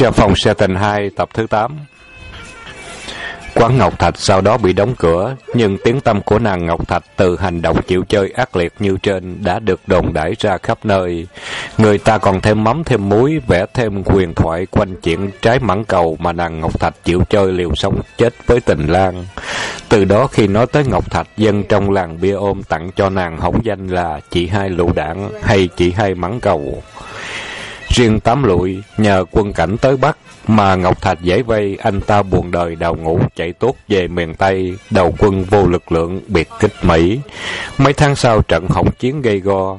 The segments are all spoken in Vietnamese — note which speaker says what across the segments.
Speaker 1: Xe phòng xe tình 2 tập thứ 8 Quán Ngọc Thạch sau đó bị đóng cửa, nhưng tiếng tâm của nàng Ngọc Thạch từ hành động chịu chơi ác liệt như trên đã được đồn đãi ra khắp nơi. Người ta còn thêm mắm thêm muối, vẽ thêm quyền thoại quanh chuyện trái mãn cầu mà nàng Ngọc Thạch chịu chơi liều sống chết với tình lang. Từ đó khi nói tới Ngọc Thạch, dân trong làng bia ôm tặng cho nàng hổng danh là chị hai lũ đảng hay chị hai mắng cầu. Riêng tám lụi, nhờ quân cảnh tới Bắc, mà Ngọc Thạch dễ vây, anh ta buồn đời đào ngũ chạy tốt về miền Tây, đầu quân vô lực lượng biệt kích Mỹ. Mấy tháng sau trận hỗn chiến gây go,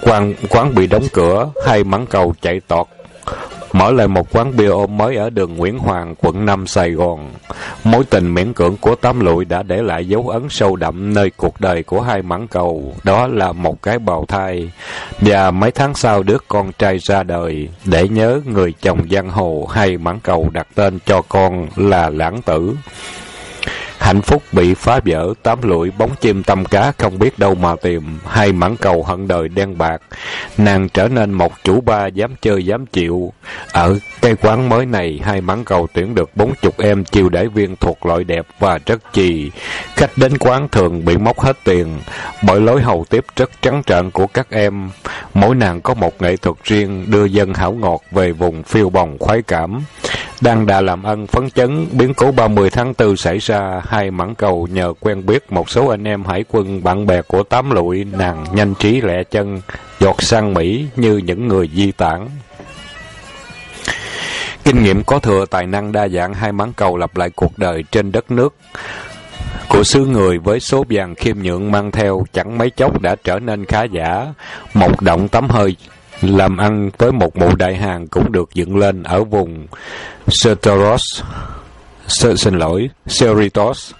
Speaker 1: quán, quán bị đóng cửa, hai mắng cầu chạy tọt mở lại một quán bia ôm mới ở đường Nguyễn Hoàng, quận 5, Sài Gòn. Mối tình miễn cưỡng của Tám Lụi đã để lại dấu ấn sâu đậm nơi cuộc đời của hai mãn cầu, đó là một cái bào thai. Và mấy tháng sau đứa con trai ra đời, để nhớ người chồng giang hồ hay mãn cầu đặt tên cho con là Lãng Tử. Hạnh phúc bị phá vỡ, tám lụi bóng chim tâm cá không biết đâu mà tìm, hai mãn cầu hận đời đen bạc. Nàng trở nên một chủ ba dám chơi dám chịu. Ở cây quán mới này, hai mãn cầu tuyển được bốn chục em chiêu đãi viên thuộc loại đẹp và rất chì. Khách đến quán thường bị móc hết tiền, bởi lối hầu tiếp rất trắng trợn của các em. Mỗi nàng có một nghệ thuật riêng đưa dân hảo ngọt về vùng phiêu bồng khoái cảm. Đang đà làm ân phấn chấn, biến cố 30 tháng 4 xảy ra, hai mãn cầu nhờ quen biết một số anh em hải quân bạn bè của tám lụi, nàng nhanh trí lẹ chân, giọt sang Mỹ như những người di tản. Kinh nghiệm có thừa tài năng đa dạng hai mãn cầu lặp lại cuộc đời trên đất nước của xứ người với số vàng khiêm nhượng mang theo chẳng mấy chốc đã trở nên khá giả. Một động tấm hơi làm ăn tới một mụ đại hàng cũng được dựng lên ở vùng Certoros, xin lỗi, Cerritos.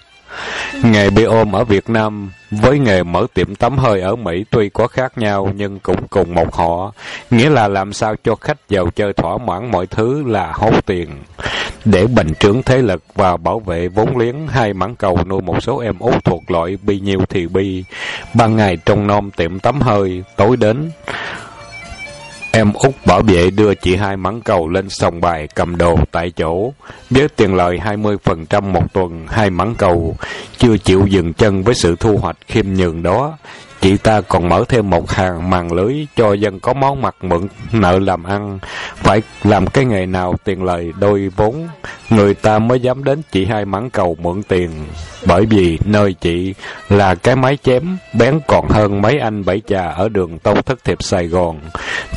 Speaker 1: Nghề bia ôm ở Việt Nam với nghề mở tiệm tắm hơi ở Mỹ tuy có khác nhau nhưng cũng cùng một họ, nghĩa là làm sao cho khách giàu chơi thỏa mãn mọi thứ là hốt tiền. Để bành trướng thế lực và bảo vệ vốn liếng hai mãn cầu nuôi một số em út thuộc loại bi nhiêu thì bi. Ban ngày trong nom tiệm tắm hơi, tối đến Em út bảo vệ đưa chị hai mắng cầu lên sòng bài cầm đồ tại chỗ, với tiền lời 20% một tuần, hai mắng cầu, chưa chịu dừng chân với sự thu hoạch khiêm nhường đó. Chị ta còn mở thêm một hàng màn lưới cho dân có món mặt mượn nợ làm ăn. Phải làm cái nghề nào tiền lời đôi vốn, người ta mới dám đến chị hai mắng cầu mượn tiền. Bởi vì nơi chị là cái máy chém bén còn hơn mấy anh bảy trà ở đường Tông Thất Thiệp Sài Gòn.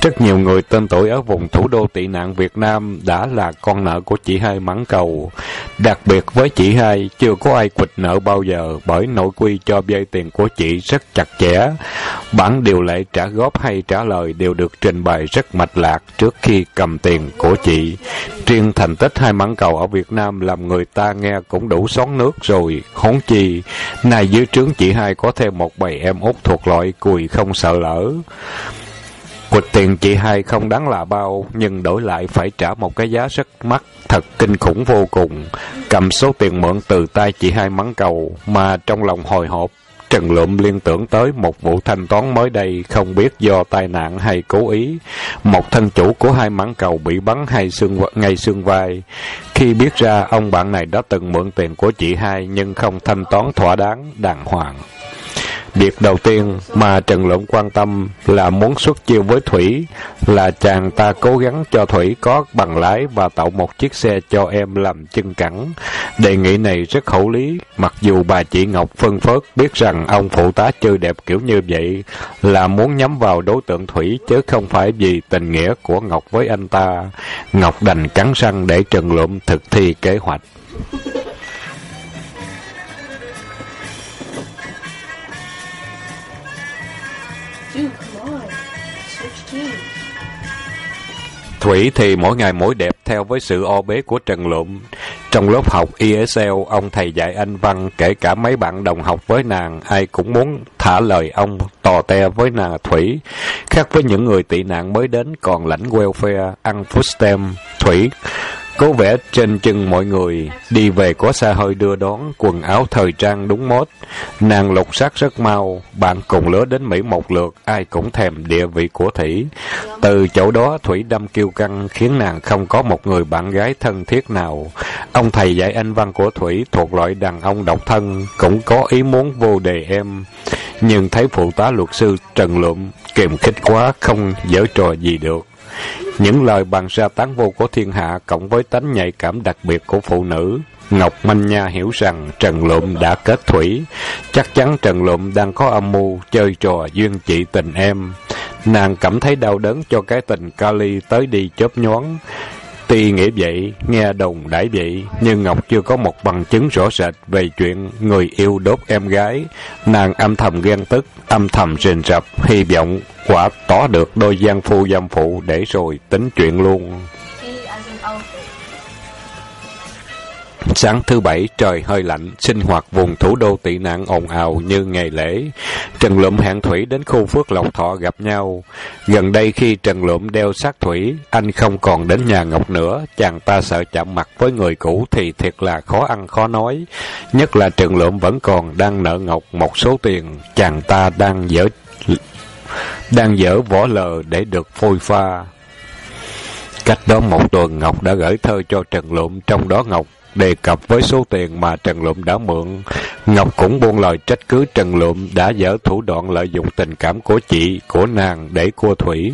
Speaker 1: Rất nhiều người tên tuổi ở vùng thủ đô tị nạn Việt Nam đã là con nợ của chị hai mắng cầu. Đặc biệt với chị hai, chưa có ai quỵt nợ bao giờ bởi nội quy cho vay tiền của chị rất chặt chẽ. Bản điều lệ trả góp hay trả lời đều được trình bày rất mạch lạc trước khi cầm tiền của chị. Riêng thành tích hai mắng cầu ở Việt Nam làm người ta nghe cũng đủ xón nước rồi, khốn chi. Này dưới trướng chị hai có thêm một bầy em út thuộc loại cùi không sợ lỡ. Quỵt tiền chị hai không đáng là bao, nhưng đổi lại phải trả một cái giá rất mắc, thật kinh khủng vô cùng. Cầm số tiền mượn từ tay chị hai mắng cầu, mà trong lòng hồi hộp, Trần Lụm liên tưởng tới một vụ thanh toán mới đây không biết do tai nạn hay cố ý. Một thân chủ của hai mãn cầu bị bắn hay xương ngay xương vai. Khi biết ra ông bạn này đã từng mượn tiền của chị hai nhưng không thanh toán thỏa đáng, đàng hoàng. Việc đầu tiên mà Trần Lượng quan tâm là muốn xuất chiêu với Thủy, là chàng ta cố gắng cho Thủy có bằng lái và tạo một chiếc xe cho em làm chân cẳng. Đề nghị này rất khẩu lý, mặc dù bà chị Ngọc phân phớt biết rằng ông phụ tá chơi đẹp kiểu như vậy là muốn nhắm vào đối tượng Thủy chứ không phải vì tình nghĩa của Ngọc với anh ta. Ngọc đành cắn răng để Trần Lượng thực thi kế hoạch. Thủy thì mỗi ngày mỗi đẹp theo với sự o bế của Trần Lụm. Trong lớp học ESL, ông thầy dạy anh văn, kể cả mấy bạn đồng học với nàng, ai cũng muốn thả lời ông tò te với nàng Thủy. Khác với những người tị nạn mới đến còn lãnh welfare, ăn food stamp, Thủy Cố vẽ trên chân mọi người, đi về có xa hơi đưa đón, quần áo thời trang đúng mốt. Nàng lục sắc rất mau, bạn cùng lứa đến Mỹ một lượt, ai cũng thèm địa vị của Thủy. Từ chỗ đó Thủy đâm kiêu căng khiến nàng không có một người bạn gái thân thiết nào. Ông thầy dạy anh văn của Thủy thuộc loại đàn ông độc thân cũng có ý muốn vô đề em. Nhưng thấy phụ tá luật sư Trần Lụm kiềm khích quá không dở trò gì được. Những lời bàn ra tán vô của thiên hạ cộng với tánh nhạy cảm đặc biệt của phụ nữ Ngọc Manh Nha hiểu rằng Trần Lụm đã kết thủy, chắc chắn Trần Lụm đang có âm mưu chơi trò duyên trị tình em. Nàng cảm thấy đau đớn cho cái tình Kali tới đi chớp nhoáng. Tuy nghĩ vậy, nghe đồng đãi vậy, nhưng Ngọc chưa có một bằng chứng rõ rệt về chuyện người yêu đốt em gái. Nàng âm thầm ghen tức, âm thầm rình rập, hy vọng quả tỏ được đôi gian phu dâm phụ để rồi tính chuyện luôn. Sáng thứ bảy trời hơi lạnh, sinh hoạt vùng thủ đô tị nạn ồn ào như ngày lễ. Trần Lụm hẹn Thủy đến khu Phước Lộc Thọ gặp nhau. Gần đây khi Trần Lụm đeo sát Thủy, anh không còn đến nhà Ngọc nữa. Chàng ta sợ chạm mặt với người cũ thì thiệt là khó ăn khó nói. Nhất là Trần Lụm vẫn còn đang nợ Ngọc một số tiền. Chàng ta đang dở đang dở vỏ lờ để được phôi pha. Cách đó một tuần Ngọc đã gửi thơ cho Trần Lụm, trong đó Ngọc đề cập với số tiền mà Trần Lụm đã mượn. Ngọc cũng buông lời trách cứ Trần Lụm đã dở thủ đoạn lợi dụng tình cảm của chị, của nàng để cua thủy.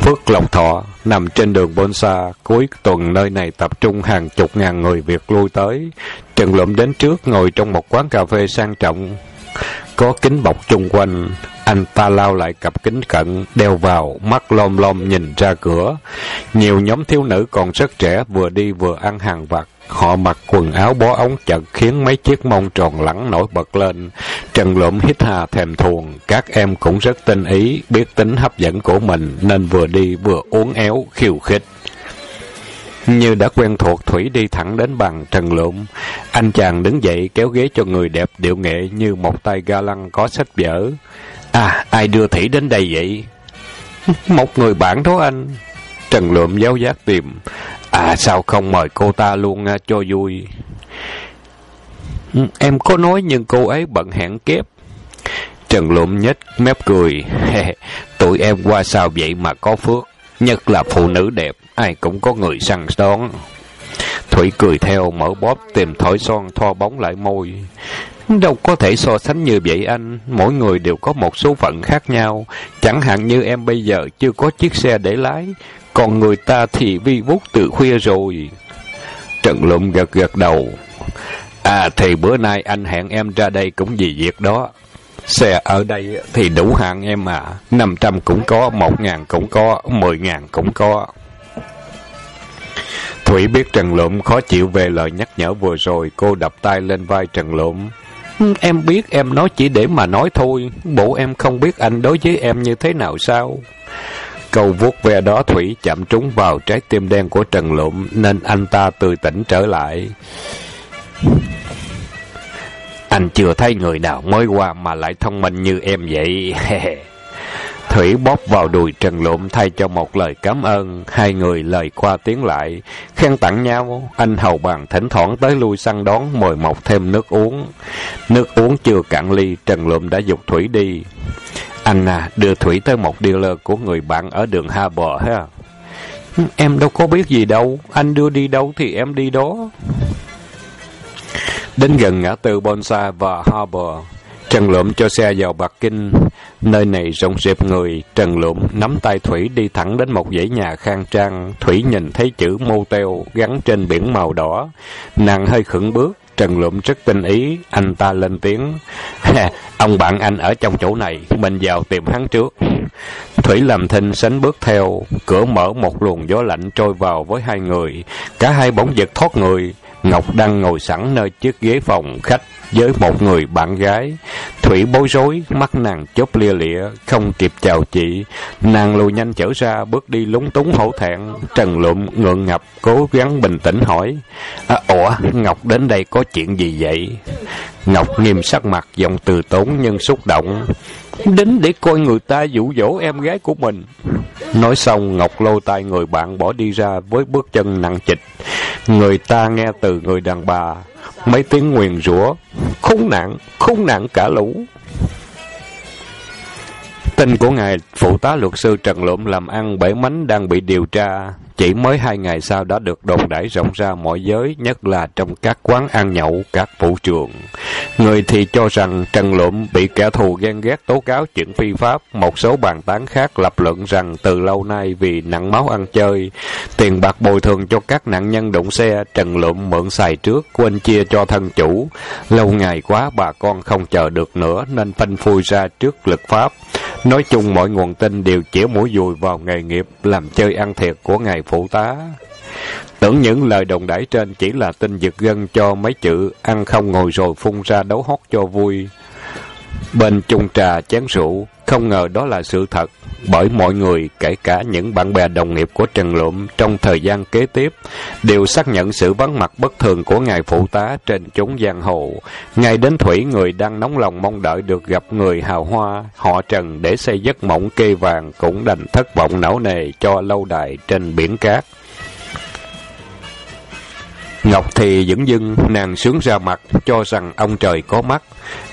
Speaker 1: Phước Lộc Thọ nằm trên đường Bonsa, cuối tuần nơi này tập trung hàng chục ngàn người Việt lui tới. Trần Lụm đến trước ngồi trong một quán cà phê sang trọng, có kính bọc chung quanh. Anh ta lao lại cặp kính cận, đeo vào, mắt lom lom nhìn ra cửa. Nhiều nhóm thiếu nữ còn rất trẻ, vừa đi vừa ăn hàng vặt. Họ mặc quần áo bó ống chật khiến mấy chiếc mông tròn lẳng nổi bật lên. Trần lụm hít hà thèm thuồng, các em cũng rất tinh ý, biết tính hấp dẫn của mình nên vừa đi vừa uốn éo, khiêu khích. Như đã quen thuộc Thủy đi thẳng đến bàn Trần Lụm. Anh chàng đứng dậy kéo ghế cho người đẹp điệu nghệ như một tay ga lăng có sách vở. À, ai đưa Thủy đến đây vậy? Một người bạn đó anh. Trần Lượm giáo giác tìm. À, sao không mời cô ta luôn à, cho vui? Ừ, em có nói nhưng cô ấy bận hẹn kép. Trần Lụm nhếch mép cười. Tụi em qua sao vậy mà có phước. Nhất là phụ nữ đẹp, ai cũng có người săn đón. Thủy cười theo, mở bóp, tìm thổi son, thoa bóng lại môi. Đâu có thể so sánh như vậy anh, mỗi người đều có một số phận khác nhau. Chẳng hạn như em bây giờ chưa có chiếc xe để lái, còn người ta thì vi vút từ khuya rồi. Trần Lụm gật gật đầu. À thì bữa nay anh hẹn em ra đây cũng vì việc đó. Xe ở đây thì đủ hạng em à. năm trăm cũng có, một ngàn cũng có, mười ngàn cũng có. Thủy biết Trần Lụm khó chịu về lời nhắc nhở vừa rồi, cô đập tay lên vai Trần Lụm. Em biết em nói chỉ để mà nói thôi, bộ em không biết anh đối với em như thế nào sao? Câu vuốt ve đó Thủy chạm trúng vào trái tim đen của Trần Lụm nên anh ta từ tỉnh trở lại. Anh chưa thấy người nào mới qua mà lại thông minh như em vậy. Thủy bóp vào đùi Trần Lụm thay cho một lời cảm ơn, hai người lời qua tiếng lại, khen tặng nhau, anh hầu bàn thỉnh thoảng tới lui săn đón mời một thêm nước uống. Nước uống chưa cạn ly, Trần Lụm đã dục Thủy đi. Anh à, đưa Thủy tới một dealer của người bạn ở đường Ha Bờ ha. Em đâu có biết gì đâu, anh đưa đi đâu thì em đi đó. Đến gần ngã tư Bonsa và Harbor, Trần Lộm cho xe vào Bạc Kinh. Nơi này rộng rệp người, Trần Lộm nắm tay Thủy đi thẳng đến một dãy nhà khang trang. Thủy nhìn thấy chữ motel gắn trên biển màu đỏ. Nàng hơi khựng bước, Trần Lụm rất tinh ý, anh ta lên tiếng. Ông bạn anh ở trong chỗ này, mình vào tìm hắn trước. Thủy làm thinh sánh bước theo, cửa mở một luồng gió lạnh trôi vào với hai người. Cả hai bỗng giật thoát người. Ngọc đang ngồi sẵn nơi chiếc ghế phòng khách với một người bạn gái. Thủy bối rối, mắt nàng chớp lia lịa, không kịp chào chị. Nàng lùi nhanh trở ra, bước đi lúng túng hổ thẹn. Trần Lụm ngượng ngập, cố gắng bình tĩnh hỏi. À, Ủa, Ngọc đến đây có chuyện gì vậy? Ngọc nghiêm sắc mặt, giọng từ tốn nhưng xúc động. Đến để coi người ta dụ dỗ em gái của mình. Nói xong, Ngọc lôi tay người bạn bỏ đi ra với bước chân nặng trịch. Người ta nghe từ người đàn bà, mấy tiếng nguyền rủa, khốn nạn, khốn nạn cả lũ. Tin của ngài phụ tá luật sư Trần Lộm làm ăn bể mánh đang bị điều tra. Chỉ mới hai ngày sau đã được đồn đẩy rộng ra mọi giới, nhất là trong các quán ăn nhậu, các vũ trường. Người thì cho rằng Trần Lụm bị kẻ thù ghen ghét tố cáo chuyện phi pháp. Một số bàn tán khác lập luận rằng từ lâu nay vì nặng máu ăn chơi, tiền bạc bồi thường cho các nạn nhân đụng xe, Trần Lụm mượn xài trước, quên chia cho thân chủ. Lâu ngày quá bà con không chờ được nữa nên phanh phui ra trước lực pháp. Nói chung mọi nguồn tin đều chĩa mũi dùi vào nghề nghiệp, làm chơi ăn thiệt của ngài phụ tá. Tưởng những lời đồng đãi trên chỉ là tin giật gân cho mấy chữ ăn không ngồi rồi phun ra đấu hót cho vui. Bên chung trà chén rượu, không ngờ đó là sự thật, bởi mọi người, kể cả những bạn bè đồng nghiệp của Trần Lụm trong thời gian kế tiếp, đều xác nhận sự vắng mặt bất thường của ngài phụ tá trên chốn giang hồ. Ngay đến Thủy người đang nóng lòng mong đợi được gặp người hào hoa, họ Trần để xây giấc mộng kê vàng cũng đành thất vọng não nề cho lâu đài trên biển cát. Ngọc thì dững dưng, nàng sướng ra mặt, cho rằng ông trời có mắt.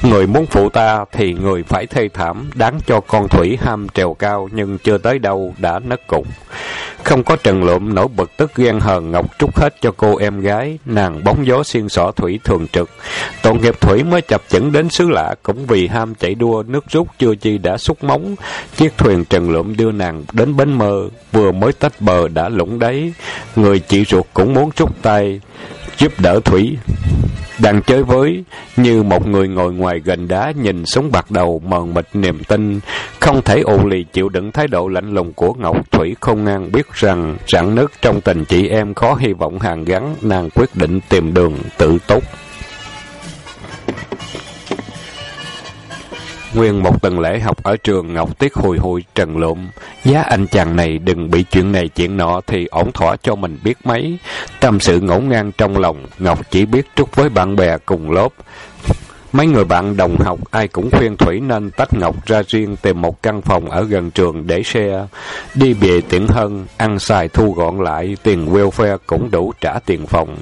Speaker 1: Người muốn phụ ta thì người phải thê thảm, đáng cho con thủy ham trèo cao nhưng chưa tới đâu đã nất cục. Không có trần lụm nổi bực tức ghen hờn Ngọc trút hết cho cô em gái, nàng bóng gió xiên xỏ thủy thường trực. Tội nghiệp thủy mới chập chững đến xứ lạ cũng vì ham chạy đua nước rút chưa chi đã xúc móng. Chiếc thuyền trần lụm đưa nàng đến bến mơ, vừa mới tách bờ đã lũng đáy. Người chị ruột cũng muốn rút tay giúp đỡ Thủy. Đang chơi với, như một người ngồi ngoài gần đá nhìn xuống bạc đầu mờn mịt niềm tin, không thể ù lì chịu đựng thái độ lạnh lùng của Ngọc Thủy không ngang biết rằng rạn nứt trong tình chị em khó hy vọng hàng gắn, nàng quyết định tìm đường tự tốt. Nguyên một tuần lễ học ở trường Ngọc Tiết hồi hồi trần lộn. Giá anh chàng này đừng bị chuyện này chuyện nọ thì ổn thỏa cho mình biết mấy. Tâm sự ngổn ngang trong lòng, Ngọc chỉ biết trúc với bạn bè cùng lớp. Mấy người bạn đồng học ai cũng khuyên Thủy nên tách Ngọc ra riêng tìm một căn phòng ở gần trường để xe. Đi về tiện hơn, ăn xài thu gọn lại, tiền welfare cũng đủ trả tiền phòng.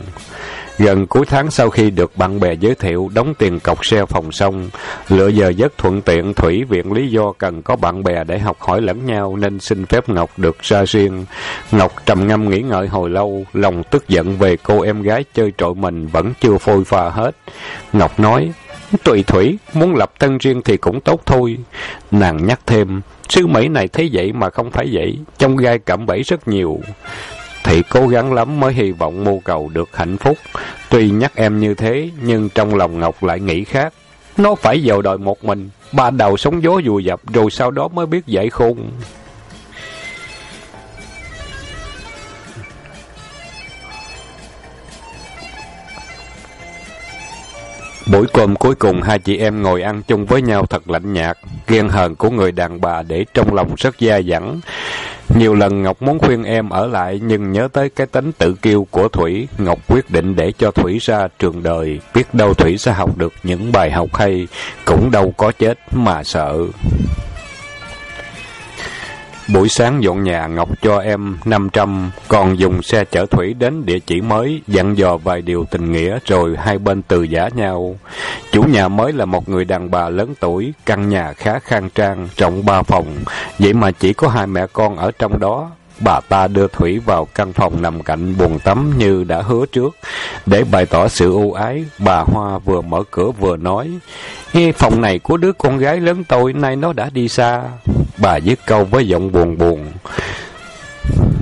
Speaker 1: Gần cuối tháng sau khi được bạn bè giới thiệu đóng tiền cọc xe phòng xong, lựa giờ giấc thuận tiện Thủy viện lý do cần có bạn bè để học hỏi lẫn nhau nên xin phép Ngọc được ra riêng. Ngọc trầm ngâm nghĩ ngợi hồi lâu, lòng tức giận về cô em gái chơi trội mình vẫn chưa phôi pha hết. Ngọc nói, tùy Thủy, muốn lập thân riêng thì cũng tốt thôi. Nàng nhắc thêm, sứ Mỹ này thấy vậy mà không phải vậy, trong gai cẩm bẫy rất nhiều thì cố gắng lắm mới hy vọng mưu cầu được hạnh phúc. Tuy nhắc em như thế, nhưng trong lòng Ngọc lại nghĩ khác. Nó phải vào đời một mình, ba đầu sống gió dù dập, rồi sau đó mới biết dạy khôn. Buổi cơm cuối cùng hai chị em ngồi ăn chung với nhau thật lạnh nhạt, ghen hờn của người đàn bà để trong lòng rất dai dẳng. Nhiều lần Ngọc muốn khuyên em ở lại nhưng nhớ tới cái tính tự kiêu của Thủy, Ngọc quyết định để cho Thủy ra trường đời, biết đâu Thủy sẽ học được những bài học hay, cũng đâu có chết mà sợ. Buổi sáng dọn nhà Ngọc cho em 500, còn dùng xe chở Thủy đến địa chỉ mới, dặn dò vài điều tình nghĩa rồi hai bên từ giả nhau. Chủ nhà mới là một người đàn bà lớn tuổi, căn nhà khá khang trang, rộng ba phòng, vậy mà chỉ có hai mẹ con ở trong đó. Bà ta đưa Thủy vào căn phòng nằm cạnh buồng tắm như đã hứa trước. Để bày tỏ sự ưu ái, bà Hoa vừa mở cửa vừa nói. Nghe phòng này của đứa con gái lớn tôi, nay nó đã đi xa. Bà dứt câu với giọng buồn buồn.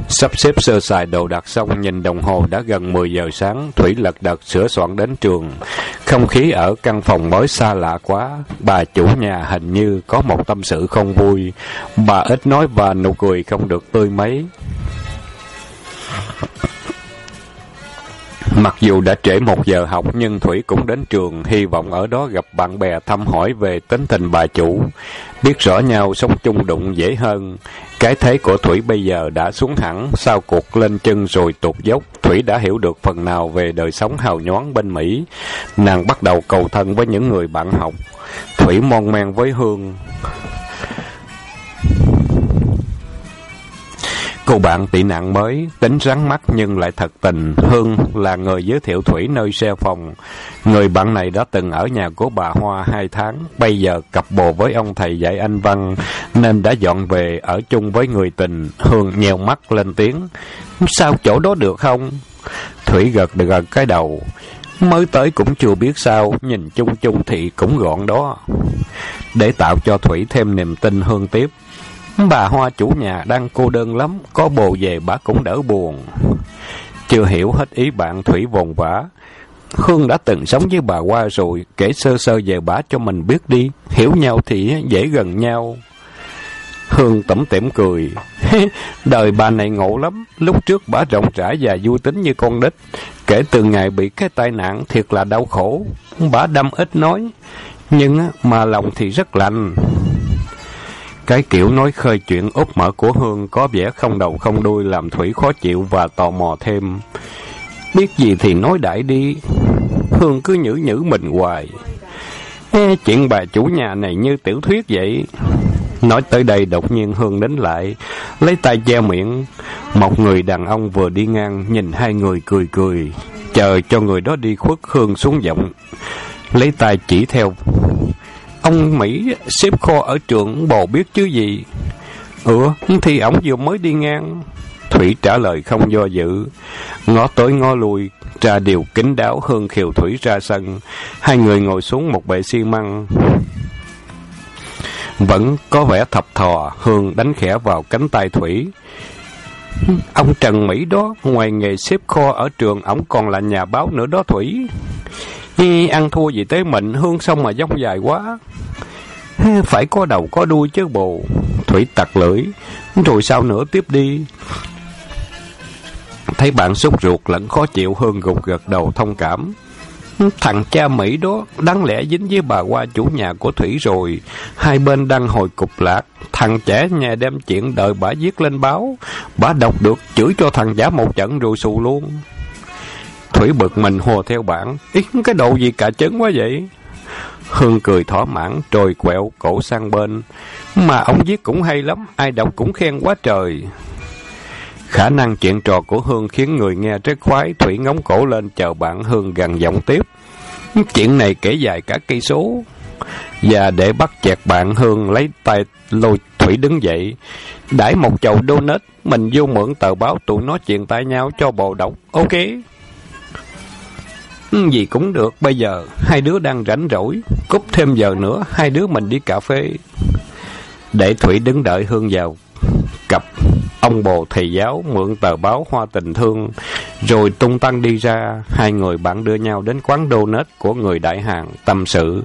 Speaker 1: Sắp xếp sơ sài đồ đạc xong, nhìn đồng hồ đã gần 10 giờ sáng, Thủy lật đật sửa soạn đến trường. Không khí ở căn phòng mới xa lạ quá, bà chủ nhà hình như có một tâm sự không vui. Bà ít nói và nụ cười không được tươi mấy. Mặc dù đã trễ một giờ học nhưng Thủy cũng đến trường, hy vọng ở đó gặp bạn bè thăm hỏi về tính tình bà chủ. Biết rõ nhau sống chung đụng dễ hơn. Cái thế của Thủy bây giờ đã xuống hẳn, sau cuộc lên chân rồi tụt dốc, Thủy đã hiểu được phần nào về đời sống hào nhoáng bên Mỹ. Nàng bắt đầu cầu thân với những người bạn học. Thủy mon men với Hương. Cô bạn tị nạn mới, tính rắn mắt nhưng lại thật tình. Hương là người giới thiệu Thủy nơi xe phòng. Người bạn này đã từng ở nhà của bà Hoa hai tháng. Bây giờ cặp bồ với ông thầy dạy anh văn, nên đã dọn về ở chung với người tình. Hương nhèo mắt lên tiếng. Sao chỗ đó được không? Thủy gật gật cái đầu. Mới tới cũng chưa biết sao, nhìn chung chung thì cũng gọn đó. Để tạo cho Thủy thêm niềm tin Hương tiếp. Bà Hoa chủ nhà đang cô đơn lắm, có bồ về bà cũng đỡ buồn. Chưa hiểu hết ý bạn Thủy vồn vã. Hương đã từng sống với bà Hoa rồi, kể sơ sơ về bà cho mình biết đi. Hiểu nhau thì dễ gần nhau. Hương tẩm tỉm cười. Đời bà này ngộ lắm. Lúc trước bà rộng rãi và vui tính như con đít. Kể từ ngày bị cái tai nạn thiệt là đau khổ. Bà đâm ít nói. Nhưng mà lòng thì rất lành. Cái kiểu nói khơi chuyện úp mở của Hương có vẻ không đầu không đuôi làm Thủy khó chịu và tò mò thêm. Biết gì thì nói đại đi. Hương cứ nhử nhử mình hoài. Ê, chuyện bà chủ nhà này như tiểu thuyết vậy. Nói tới đây đột nhiên Hương đến lại, lấy tay che miệng. Một người đàn ông vừa đi ngang nhìn hai người cười cười. Chờ cho người đó đi khuất Hương xuống giọng. Lấy tay chỉ theo Ông Mỹ xếp kho ở trường bồ biết chứ gì. Ừ, thì ổng vừa mới đi ngang. Thủy trả lời không do dự. Ngó tới ngó lui, ra điều kính đáo hơn khiều Thủy ra sân. Hai người ngồi xuống một bệ xi măng. Vẫn có vẻ thập thò, Hương đánh khẽ vào cánh tay Thủy. Ông Trần Mỹ đó, ngoài nghề xếp kho ở trường, ổng còn là nhà báo nữa đó Thủy. Hi, ăn thua gì tới mệnh hương xong mà dốc dài quá. Phải có đầu có đuôi chứ bồ. Thủy tặc lưỡi. Rồi sao nữa tiếp đi. Thấy bạn sốt ruột lẫn khó chịu hơn gục gật đầu thông cảm. Thằng cha Mỹ đó đáng lẽ dính với bà qua chủ nhà của Thủy rồi. Hai bên đang hồi cục lạc. Thằng trẻ nhà đem chuyện đợi bà viết lên báo. Bà đọc được chửi cho thằng giả một trận rồi xù luôn. Thủy bực mình hồ theo bản. Ý cái đồ gì cả chấn quá vậy? Hương cười thỏa mãn, trồi quẹo, cổ sang bên. Mà ông viết cũng hay lắm, ai đọc cũng khen quá trời. Khả năng chuyện trò của Hương khiến người nghe rất khoái, Thủy ngóng cổ lên chờ bạn Hương gần giọng tiếp. Chuyện này kể dài cả cây số. Và để bắt chẹt bạn Hương lấy tay lôi Thủy đứng dậy. Đãi một chầu donut, mình vô mượn tờ báo tụi nó chuyện tay nhau cho bộ đọc. Ok vì gì cũng được, bây giờ hai đứa đang rảnh rỗi, cúp thêm giờ nữa, hai đứa mình đi cà phê. Để Thủy đứng đợi Hương vào, cặp ông bồ thầy giáo mượn tờ báo Hoa Tình Thương, rồi tung tăng đi ra, hai người bạn đưa nhau đến quán donut của người đại hàng, tâm sự,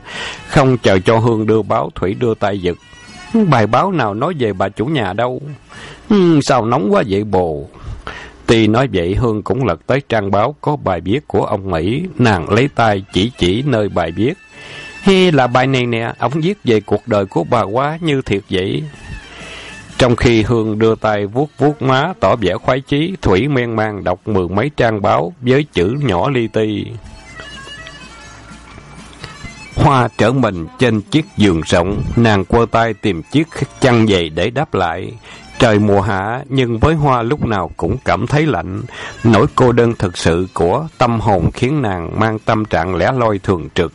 Speaker 1: không chờ cho Hương đưa báo, Thủy đưa tay giật. Bài báo nào nói về bà chủ nhà đâu? Ừ, sao nóng quá vậy bồ? Tuy nói vậy Hương cũng lật tới trang báo có bài viết của ông Mỹ, nàng lấy tay chỉ chỉ nơi bài viết. Hi là bài này nè, ông viết về cuộc đời của bà quá như thiệt vậy. Trong khi Hương đưa tay vuốt vuốt má tỏ vẻ khoái chí, Thủy men mang đọc mười mấy trang báo với chữ nhỏ li ti. Hoa trở mình trên chiếc giường rộng, nàng quơ tay tìm chiếc chăn dày để đáp lại. Trời mùa hạ, nhưng với Hoa lúc nào cũng cảm thấy lạnh. Nỗi cô đơn thực sự của tâm hồn khiến nàng mang tâm trạng lẻ loi thường trực.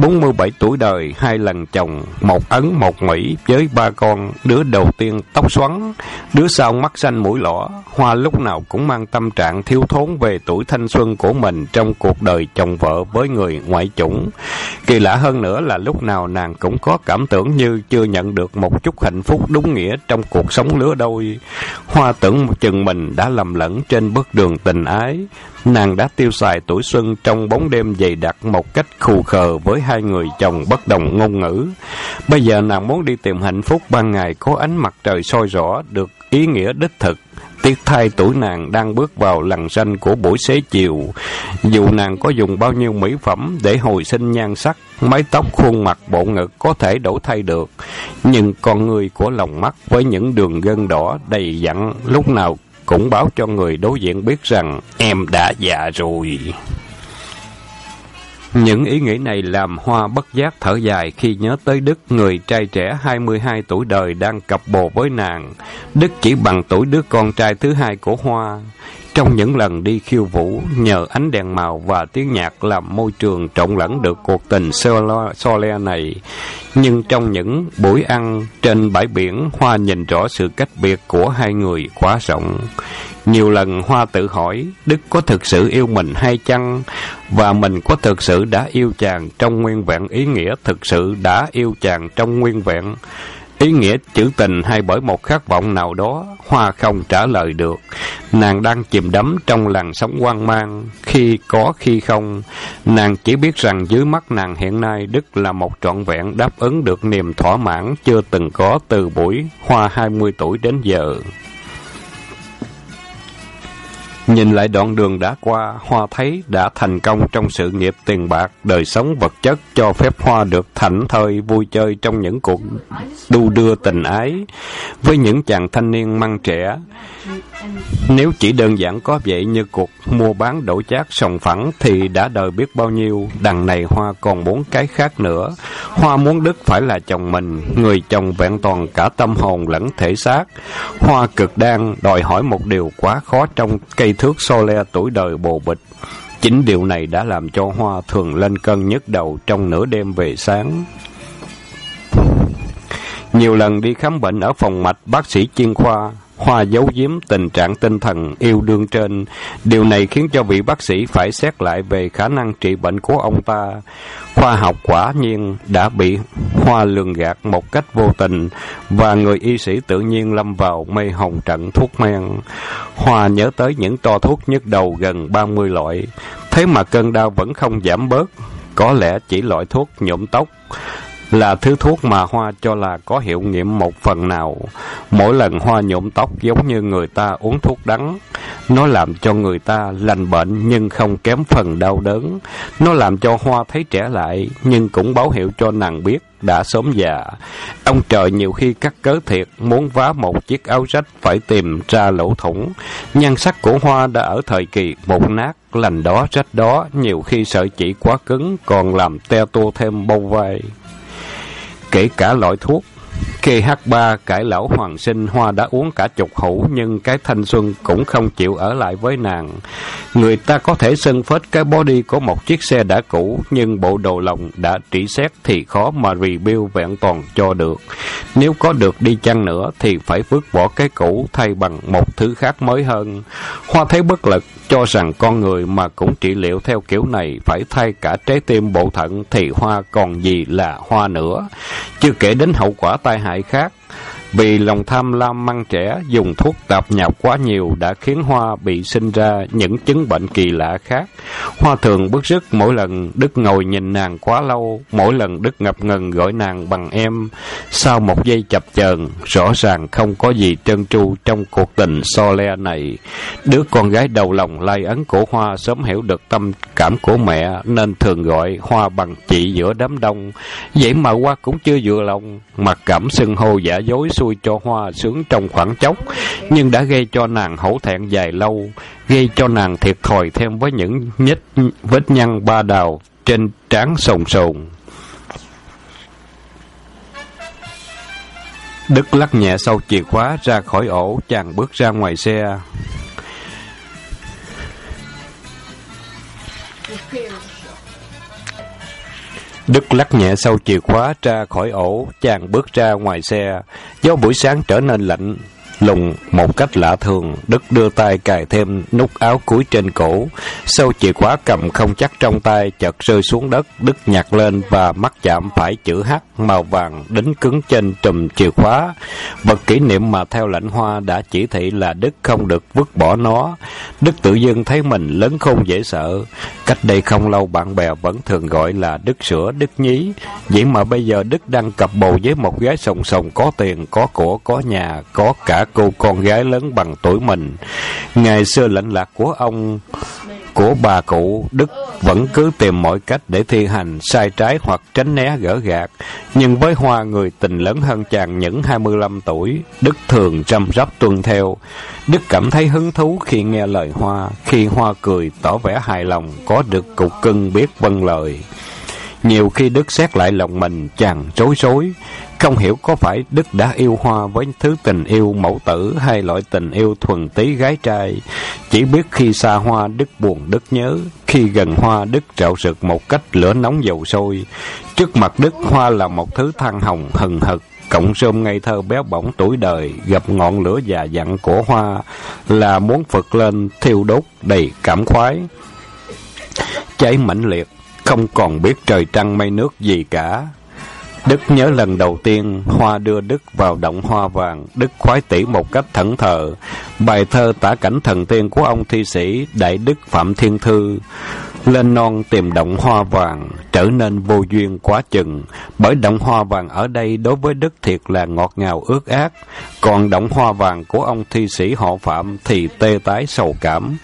Speaker 1: 47 tuổi đời, hai lần chồng, một ấn một Mỹ với ba con, đứa đầu tiên tóc xoắn, đứa sau mắt xanh mũi lỏ. Hoa lúc nào cũng mang tâm trạng thiếu thốn về tuổi thanh xuân của mình trong cuộc đời chồng vợ với người ngoại chủng. Kỳ lạ hơn nữa là lúc nào nàng cũng có cảm tưởng như chưa nhận được một chút hạnh phúc đúng nghĩa trong cuộc sống lứa đôi. Hoa tưởng một chừng mình đã lầm lẫn trên bước đường tình ái. Nàng đã tiêu xài tuổi xuân trong bóng đêm dày đặc một cách khù khờ với hai người chồng bất đồng ngôn ngữ. Bây giờ nàng muốn đi tìm hạnh phúc ban ngày có ánh mặt trời soi rõ được ý nghĩa đích thực. Tiếc thay tuổi nàng đang bước vào lằn xanh của buổi xế chiều. Dù nàng có dùng bao nhiêu mỹ phẩm để hồi sinh nhan sắc, mái tóc khuôn mặt bộ ngực có thể đổi thay được. Nhưng con người của lòng mắt với những đường gân đỏ đầy dặn lúc nào cũng báo cho người đối diện biết rằng em đã già rồi. Những ý nghĩ này làm Hoa bất giác thở dài khi nhớ tới Đức, người trai trẻ 22 tuổi đời đang cặp bồ với nàng. Đức chỉ bằng tuổi đứa con trai thứ hai của Hoa. Trong những lần đi khiêu vũ, nhờ ánh đèn màu và tiếng nhạc làm môi trường trộn lẫn được cuộc tình so le này. Nhưng trong những buổi ăn trên bãi biển, Hoa nhìn rõ sự cách biệt của hai người quá rộng. Nhiều lần Hoa tự hỏi, Đức có thực sự yêu mình hay chăng? Và mình có thực sự đã yêu chàng trong nguyên vẹn ý nghĩa thực sự đã yêu chàng trong nguyên vẹn? Ý nghĩa chữ tình hay bởi một khát vọng nào đó, Hoa không trả lời được. Nàng đang chìm đắm trong làn sóng hoang mang, khi có khi không. Nàng chỉ biết rằng dưới mắt nàng hiện nay Đức là một trọn vẹn đáp ứng được niềm thỏa mãn chưa từng có từ buổi Hoa 20 tuổi đến giờ. Nhìn lại đoạn đường đã qua, Hoa thấy đã thành công trong sự nghiệp tiền bạc, đời sống vật chất cho phép Hoa được thảnh thơi vui chơi trong những cuộc đu đưa tình ái với những chàng thanh niên măng trẻ. Nếu chỉ đơn giản có vậy như cuộc mua bán đổi chác sòng phẳng thì đã đời biết bao nhiêu, đằng này Hoa còn muốn cái khác nữa. Hoa muốn Đức phải là chồng mình, người chồng vẹn toàn cả tâm hồn lẫn thể xác. Hoa cực đang đòi hỏi một điều quá khó trong cây thước so le tuổi đời bồ bịch. Chính điều này đã làm cho Hoa thường lên cân nhức đầu trong nửa đêm về sáng. Nhiều lần đi khám bệnh ở phòng mạch bác sĩ chuyên khoa, Hoa giấu giếm tình trạng tinh thần yêu đương trên. Điều này khiến cho vị bác sĩ phải xét lại về khả năng trị bệnh của ông ta. Khoa học quả nhiên đã bị Hoa lường gạt một cách vô tình và người y sĩ tự nhiên lâm vào mê hồng trận thuốc men. Hoa nhớ tới những to thuốc nhức đầu gần 30 loại. Thế mà cơn đau vẫn không giảm bớt. Có lẽ chỉ loại thuốc nhuộm tóc là thứ thuốc mà Hoa cho là có hiệu nghiệm một phần nào. Mỗi lần Hoa nhuộm tóc giống như người ta uống thuốc đắng. Nó làm cho người ta lành bệnh nhưng không kém phần đau đớn. Nó làm cho Hoa thấy trẻ lại nhưng cũng báo hiệu cho nàng biết đã sớm già. Ông trời nhiều khi cắt cớ thiệt, muốn vá một chiếc áo rách phải tìm ra lỗ thủng. Nhan sắc của Hoa đã ở thời kỳ một nát, lành đó rách đó, nhiều khi sợi chỉ quá cứng còn làm teo tua thêm bâu vai kể cả loại thuốc KH3 cải lão hoàng sinh, hoa đã uống cả chục hũ, nhưng cái thanh xuân cũng không chịu ở lại với nàng. Người ta có thể sân phết cái body của một chiếc xe đã cũ, nhưng bộ đồ lòng đã trị xét thì khó mà review vẹn toàn cho được. Nếu có được đi chăng nữa thì phải vứt bỏ cái cũ thay bằng một thứ khác mới hơn. Hoa thấy bất lực cho rằng con người mà cũng trị liệu theo kiểu này phải thay cả trái tim bộ thận thì Hoa còn gì là Hoa nữa. Chưa kể đến hậu quả tai hại khác. Vì lòng tham lam măng trẻ dùng thuốc tạp nhạp quá nhiều đã khiến Hoa bị sinh ra những chứng bệnh kỳ lạ khác. Hoa thường bức rứt mỗi lần Đức ngồi nhìn nàng quá lâu, mỗi lần Đức ngập ngừng gọi nàng bằng em. Sau một giây chập chờn, rõ ràng không có gì trơn tru trong cuộc tình so le này. Đứa con gái đầu lòng lai ấn của Hoa sớm hiểu được tâm cảm của mẹ nên thường gọi Hoa bằng chị giữa đám đông. Vậy mà Hoa cũng chưa vừa lòng, mặc cảm sưng hô giả dối xui cho Hoa sướng trong khoảng chốc, nhưng đã gây cho nàng hổ thẹn dài lâu, gây cho nàng thiệt thòi thêm với những nhích vết nhăn ba đào trên trán sồn sồn. Đức lắc nhẹ sau chìa khóa ra khỏi ổ, chàng bước ra ngoài xe. Đức lắc nhẹ sau chìa khóa ra khỏi ổ, chàng bước ra ngoài xe. Gió buổi sáng trở nên lạnh, lùng một cách lạ thường, Đức đưa tay cài thêm nút áo cuối trên cổ. Sau chìa khóa cầm không chắc trong tay, chợt rơi xuống đất, Đức nhặt lên và mắt chạm phải chữ H màu vàng đính cứng trên trùm chìa khóa. Vật kỷ niệm mà theo lãnh hoa đã chỉ thị là Đức không được vứt bỏ nó. Đức tự dưng thấy mình lớn không dễ sợ. Cách đây không lâu bạn bè vẫn thường gọi là Đức sữa, Đức nhí. Vậy mà bây giờ Đức đang cặp bầu với một gái sồng sồng có tiền, có của, có nhà, có cả cô con gái lớn bằng tuổi mình. Ngày xưa lãnh lạc của ông của bà cụ, Đức vẫn cứ tìm mọi cách để thi hành sai trái hoặc tránh né gỡ gạt. Nhưng với Hoa người tình lớn hơn chàng những 25 tuổi, Đức thường chăm sóc tuân theo. Đức cảm thấy hứng thú khi nghe lời Hoa, khi Hoa cười tỏ vẻ hài lòng, có được cục cưng biết vâng lời. Nhiều khi Đức xét lại lòng mình, chàng rối rối. Không hiểu có phải Đức đã yêu Hoa với thứ tình yêu mẫu tử hay loại tình yêu thuần tí gái trai. Chỉ biết khi xa Hoa Đức buồn Đức nhớ, khi gần Hoa Đức trạo rực một cách lửa nóng dầu sôi. Trước mặt Đức Hoa là một thứ than hồng hừng hực, cộng rơm ngây thơ béo bỏng tuổi đời gặp ngọn lửa già dặn của Hoa là muốn phật lên thiêu đốt đầy cảm khoái. Cháy mãnh liệt, không còn biết trời trăng mây nước gì cả. Đức nhớ lần đầu tiên Hoa đưa Đức vào động hoa vàng, Đức khoái tỉ một cách thẫn thờ. Bài thơ tả cảnh thần tiên của ông thi sĩ Đại Đức Phạm Thiên Thư lên non tìm động hoa vàng trở nên vô duyên quá chừng bởi động hoa vàng ở đây đối với đức thiệt là ngọt ngào ướt át còn động hoa vàng của ông thi sĩ họ phạm thì tê tái sầu cảm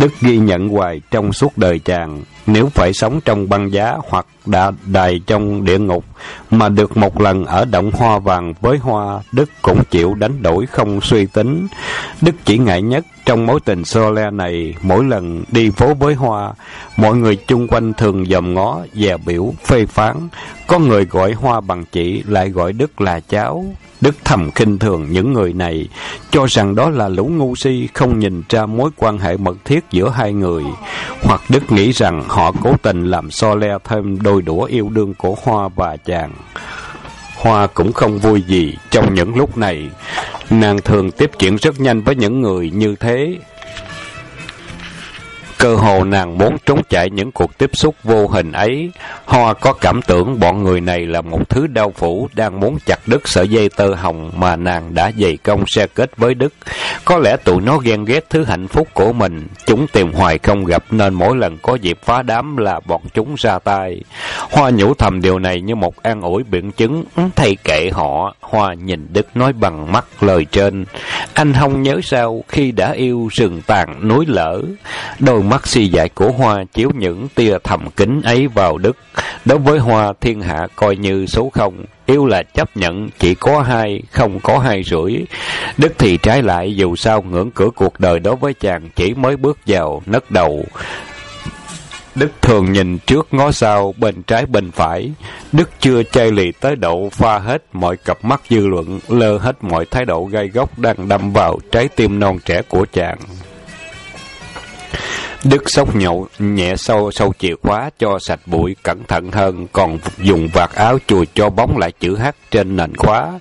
Speaker 1: đức ghi nhận hoài trong suốt đời chàng. Nếu phải sống trong băng giá hoặc đã đài trong địa ngục, mà được một lần ở động hoa vàng với hoa, đức cũng chịu đánh đổi không suy tính. Đức chỉ ngại nhất trong mối tình so le này mỗi lần đi phố với hoa mọi người chung quanh thường dòm ngó dè biểu phê phán có người gọi hoa bằng chị lại gọi đức là cháu Đức thầm khinh thường những người này, cho rằng đó là lũ ngu si không nhìn ra mối quan hệ mật thiết giữa hai người. Hoặc Đức nghĩ rằng họ cố tình làm so le thêm đôi đũa yêu đương của Hoa và chàng. Hoa cũng không vui gì trong những lúc này. Nàng thường tiếp chuyện rất nhanh với những người như thế, Cơ hồ nàng muốn trốn chạy những cuộc tiếp xúc vô hình ấy. Hoa có cảm tưởng bọn người này là một thứ đau phủ, đang muốn chặt đứt sợi dây tơ hồng mà nàng đã dày công xe kết với Đức. Có lẽ tụi nó ghen ghét thứ hạnh phúc của mình. Chúng tìm hoài không gặp nên mỗi lần có dịp phá đám là bọn chúng ra tay. Hoa nhủ thầm điều này như một an ủi biện chứng. Ừ, thầy kệ họ. Hoa nhìn Đức nói bằng mắt lời trên. Anh không nhớ sao khi đã yêu rừng tàn núi lỡ. Đôi mắt si dại của Hoa chiếu những tia thầm kính ấy vào Đức. Đối với Hoa, thiên hạ coi như số không. Yêu là chấp nhận, chỉ có hai, không có hai rưỡi. Đức thì trái lại, dù sao ngưỡng cửa cuộc đời đối với chàng chỉ mới bước vào, nấc đầu. Đức thường nhìn trước ngó sau, bên trái bên phải. Đức chưa chay lì tới độ pha hết mọi cặp mắt dư luận, lơ hết mọi thái độ gai góc đang đâm vào trái tim non trẻ của chàng. Đức sốc nhậu nhẹ sâu sâu chìa khóa cho sạch bụi cẩn thận hơn, còn dùng vạt áo chùi cho bóng lại chữ H trên nền khóa.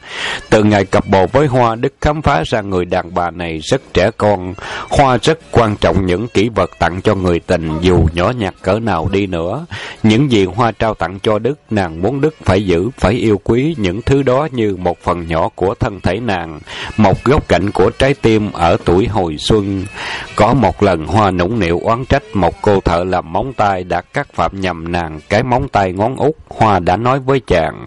Speaker 1: Từ ngày cặp bồ với Hoa, Đức khám phá ra người đàn bà này rất trẻ con. Hoa rất quan trọng những kỷ vật tặng cho người tình dù nhỏ nhặt cỡ nào đi nữa. Những gì Hoa trao tặng cho Đức, nàng muốn Đức phải giữ, phải yêu quý những thứ đó như một phần nhỏ của thân thể nàng, một góc cạnh của trái tim ở tuổi hồi xuân. Có một lần Hoa nũng nịu oán trách một cô thợ làm móng tay đã cắt phạm nhầm nàng cái móng tay ngón út. Hoa đã nói với chàng,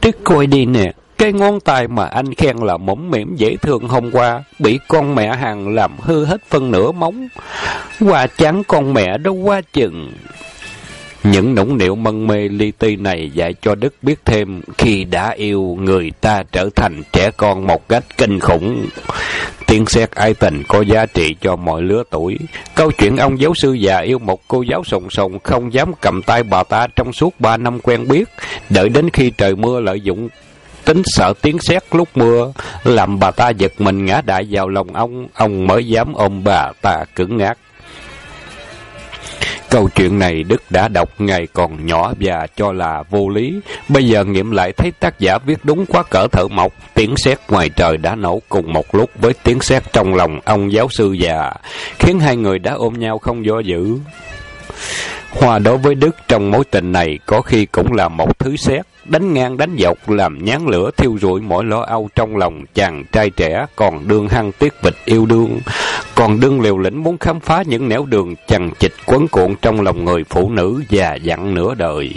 Speaker 1: Trước coi đi nè, cái ngón tay mà anh khen là mỏng mỉm dễ thương hôm qua, bị con mẹ hàng làm hư hết phân nửa móng. Hoa chán con mẹ đó quá chừng. Những nũng nịu mân mê li ti này dạy cho Đức biết thêm khi đã yêu người ta trở thành trẻ con một cách kinh khủng. Tiếng xét ai tình có giá trị cho mọi lứa tuổi. Câu chuyện ông giáo sư già yêu một cô giáo sồng sồng không dám cầm tay bà ta trong suốt ba năm quen biết. Đợi đến khi trời mưa lợi dụng tính sợ tiếng sét lúc mưa, làm bà ta giật mình ngã đại vào lòng ông ông mới dám ôm bà ta cứng ngắc Câu chuyện này Đức đã đọc ngày còn nhỏ và cho là vô lý. Bây giờ nghiệm lại thấy tác giả viết đúng quá cỡ thợ mộc. Tiếng sét ngoài trời đã nổ cùng một lúc với tiếng sét trong lòng ông giáo sư già, khiến hai người đã ôm nhau không do dự. hòa đối với Đức trong mối tình này có khi cũng là một thứ sét đánh ngang đánh dọc làm nhán lửa thiêu rụi mỗi lo âu trong lòng chàng trai trẻ, còn đương hăng tiết vịt yêu đương. Còn đương liều lĩnh muốn khám phá những nẻo đường chằng chịch quấn cuộn trong lòng người phụ nữ già dặn nửa đời.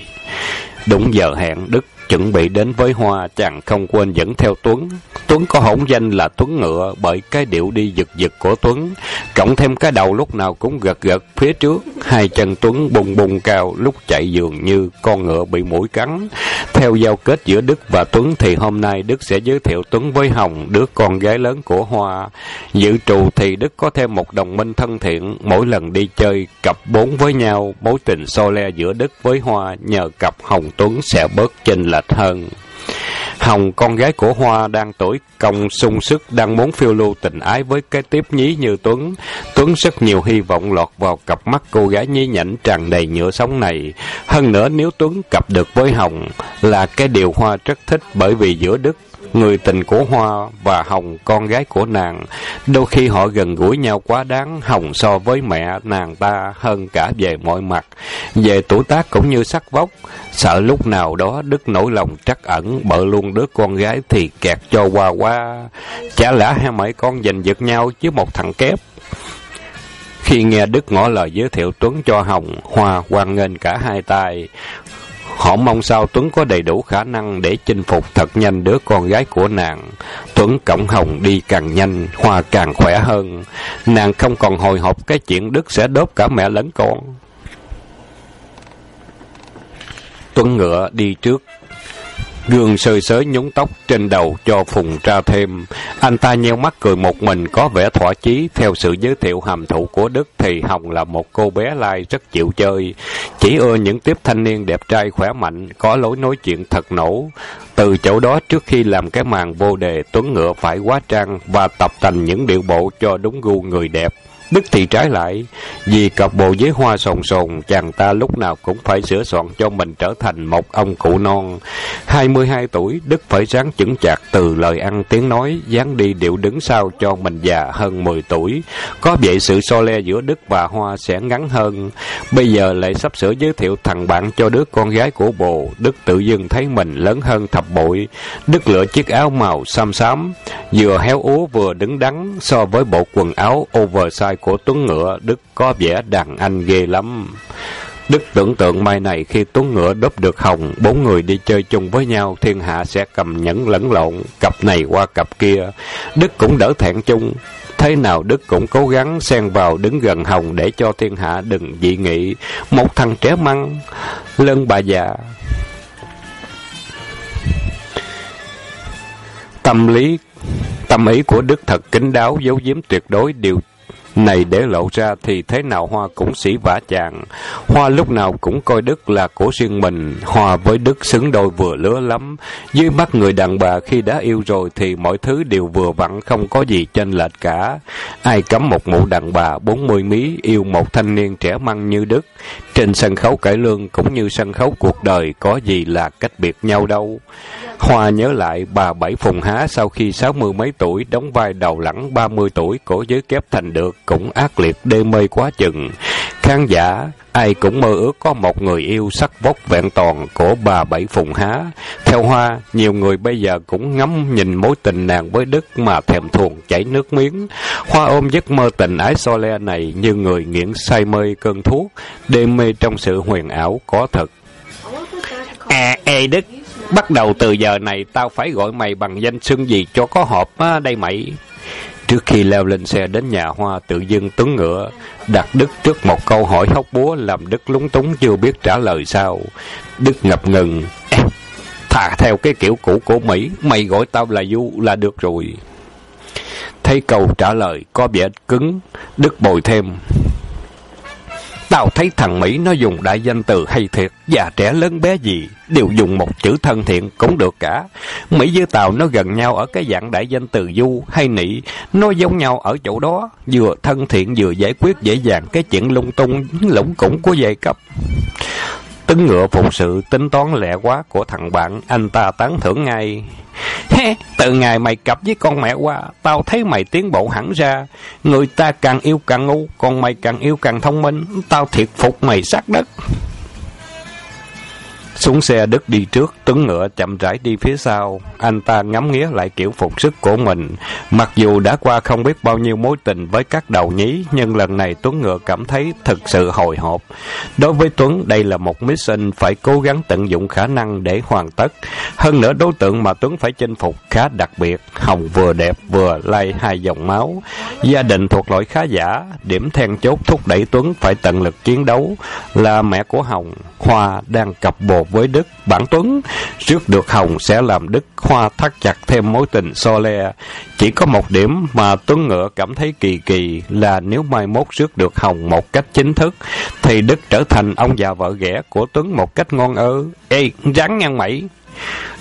Speaker 1: Đúng giờ hẹn, đức chuẩn bị đến với Hoa, chàng không quên dẫn theo Tuấn. Tuấn có hỗn danh là Tuấn Ngựa bởi cái điệu đi giật giật của Tuấn, cộng thêm cái đầu lúc nào cũng gật gật phía trước, hai chân Tuấn bùng bùng cao, lúc chạy dường như con ngựa bị mũi cắn. Theo giao kết giữa Đức và Tuấn thì hôm nay Đức sẽ giới thiệu Tuấn với Hồng, đứa con gái lớn của Hoa. Dự trù thì Đức có thêm một đồng minh thân thiện, mỗi lần đi chơi cặp bốn với nhau, mối tình so le giữa Đức với Hoa nhờ cặp Hồng Tuấn sẽ bớt chênh lệch hơn. Hồng, con gái của Hoa đang tuổi công sung sức, đang muốn phiêu lưu tình ái với cái tiếp nhí như Tuấn. Tuấn rất nhiều hy vọng lọt vào cặp mắt cô gái nhí nhảnh tràn đầy nhựa sống này. Hơn nữa nếu Tuấn cặp được với Hồng là cái điều Hoa rất thích bởi vì giữa Đức người tình của Hoa và Hồng, con gái của nàng. Đôi khi họ gần gũi nhau quá đáng, Hồng so với mẹ nàng ta hơn cả về mọi mặt, về tuổi tác cũng như sắc vóc. Sợ lúc nào đó Đức nổi lòng trắc ẩn, bợ luôn đứa con gái thì kẹt cho qua qua. Chả lẽ hai mấy con giành giật nhau chứ một thằng kép. Khi nghe Đức ngỏ lời giới thiệu Tuấn cho Hồng, Hoa hoan nghênh cả hai tay. Họ mong sao Tuấn có đầy đủ khả năng để chinh phục thật nhanh đứa con gái của nàng. Tuấn Cộng Hồng đi càng nhanh, Hoa càng khỏe hơn. Nàng không còn hồi hộp cái chuyện Đức sẽ đốt cả mẹ lẫn con. Tuấn ngựa đi trước, Gương sơi sới nhúng tóc trên đầu cho Phùng ra thêm. Anh ta nheo mắt cười một mình có vẻ thỏa chí. Theo sự giới thiệu hàm thụ của Đức thì Hồng là một cô bé lai rất chịu chơi. Chỉ ưa những tiếp thanh niên đẹp trai khỏe mạnh, có lối nói chuyện thật nổ. Từ chỗ đó trước khi làm cái màn vô đề Tuấn Ngựa phải quá trang và tập thành những điệu bộ cho đúng gu người đẹp. Đức thì trái lại, vì cặp bộ với hoa sồn sồn, chàng ta lúc nào cũng phải sửa soạn cho mình trở thành một ông cụ non. 22 tuổi, Đức phải ráng chững chạc từ lời ăn tiếng nói, dáng đi điệu đứng sau cho mình già hơn 10 tuổi. Có vậy sự so le giữa Đức và Hoa sẽ ngắn hơn. Bây giờ lại sắp sửa giới thiệu thằng bạn cho đứa con gái của bồ, Đức tự dưng thấy mình lớn hơn thập bội. Đức lựa chiếc áo màu xám xám, vừa héo úa vừa đứng đắn so với bộ quần áo oversize của Tuấn Ngựa, Đức có vẻ đàn anh ghê lắm. Đức tưởng tượng mai này khi Tuấn Ngựa đớp được Hồng, bốn người đi chơi chung với nhau, thiên hạ sẽ cầm nhẫn lẫn lộn, cặp này qua cặp kia. Đức cũng đỡ thẹn chung. Thế nào Đức cũng cố gắng xen vào đứng gần Hồng để cho thiên hạ đừng dị nghị. Một thằng trẻ măng, lân bà già. Tâm lý, tâm ý của Đức thật kín đáo, giấu giếm tuyệt đối điều này để lộ ra thì thế nào Hoa cũng sĩ vả chàng. Hoa lúc nào cũng coi Đức là của riêng mình. Hoa với Đức xứng đôi vừa lứa lắm. Dưới mắt người đàn bà khi đã yêu rồi thì mọi thứ đều vừa vặn, không có gì chênh lệch cả. Ai cấm một mụ đàn bà bốn mươi mí, yêu một thanh niên trẻ măng như Đức. Trên sân khấu cải lương cũng như sân khấu cuộc đời, có gì là cách biệt nhau đâu. Hoa nhớ lại bà Bảy Phùng Há sau khi sáu mươi mấy tuổi đóng vai đầu lẳng ba mươi tuổi của giới kép thành được cũng ác liệt đê mê quá chừng. Khán giả ai cũng mơ ước có một người yêu sắc vóc vẹn toàn của bà Bảy Phùng Há. Theo Hoa, nhiều người bây giờ cũng ngắm nhìn mối tình nàng với Đức mà thèm thuồng chảy nước miếng. Hoa ôm giấc mơ tình ái so le này như người nghiện say mê cơn thuốc, đê mê trong sự huyền ảo có thật. À, ê Đức, bắt đầu từ giờ này tao phải gọi mày bằng danh xưng gì cho có hợp á, đây mày. Trước khi leo lên xe đến nhà Hoa tự dưng tuấn ngựa, đặt Đức trước một câu hỏi hóc búa làm Đức lúng túng chưa biết trả lời sao. Đức ngập ngừng, thà theo cái kiểu cũ của Mỹ, mày gọi tao là Du là được rồi. Thấy câu trả lời có vẻ cứng, Đức bồi thêm. Tao thấy thằng Mỹ nó dùng đại danh từ hay thiệt, già trẻ lớn bé gì, đều dùng một chữ thân thiện cũng được cả. Mỹ với Tàu nó gần nhau ở cái dạng đại danh từ du hay nị, nó giống nhau ở chỗ đó, vừa thân thiện vừa giải quyết dễ dàng cái chuyện lung tung lũng củng của dây cấp. Tính ngựa phục sự tính toán lẹ quá của thằng bạn, anh ta tán thưởng ngay. Từ ngày mày cặp với con mẹ qua, tao thấy mày tiến bộ hẳn ra. Người ta càng yêu càng ngu, còn mày càng yêu càng thông minh. Tao thiệt phục mày sát đất. Xuống xe Đức đi trước, Tuấn Ngựa chậm rãi đi phía sau. Anh ta ngắm nghía lại kiểu phục sức của mình. Mặc dù đã qua không biết bao nhiêu mối tình với các đầu nhí, nhưng lần này Tuấn Ngựa cảm thấy thực sự hồi hộp. Đối với Tuấn, đây là một mission phải cố gắng tận dụng khả năng để hoàn tất. Hơn nữa đối tượng mà Tuấn phải chinh phục khá đặc biệt. Hồng vừa đẹp vừa lay hai dòng máu. Gia đình thuộc loại khá giả. Điểm then chốt thúc đẩy Tuấn phải tận lực chiến đấu là mẹ của Hồng. Hoa đang cặp bồ với Đức. Bản Tuấn rước được Hồng sẽ làm Đức Hoa thắt chặt thêm mối tình so le. Chỉ có một điểm mà Tuấn Ngựa cảm thấy kỳ kỳ là nếu mai mốt rước được Hồng một cách chính thức, thì Đức trở thành ông già vợ ghẻ của Tuấn một cách ngon ơ. Ê, rắn ngang mẩy!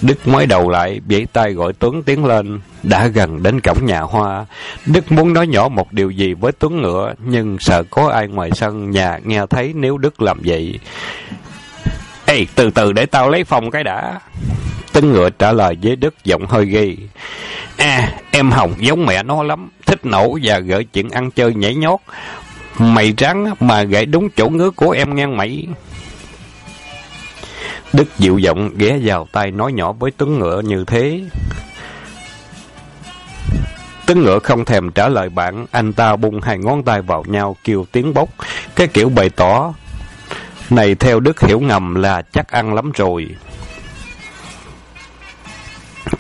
Speaker 1: Đức mới đầu lại, vẫy tay gọi Tuấn tiến lên. Đã gần đến cổng nhà hoa. Đức muốn nói nhỏ một điều gì với Tuấn Ngựa, nhưng sợ có ai ngoài sân nhà nghe thấy nếu Đức làm vậy. Ê, từ từ để tao lấy phòng cái đã. Tuấn Ngựa trả lời với Đức giọng hơi ghi. À, em Hồng giống mẹ nó lắm, thích nổ và gợi chuyện ăn chơi nhảy nhót. Mày rắn mà gãy đúng chỗ ngứa của em ngang mày. Đức dịu giọng ghé vào tay nói nhỏ với Tuấn Ngựa như thế. Tuấn Ngựa không thèm trả lời bạn, anh ta bung hai ngón tay vào nhau kêu tiếng bốc. Cái kiểu bày tỏ này theo Đức hiểu ngầm là chắc ăn lắm rồi.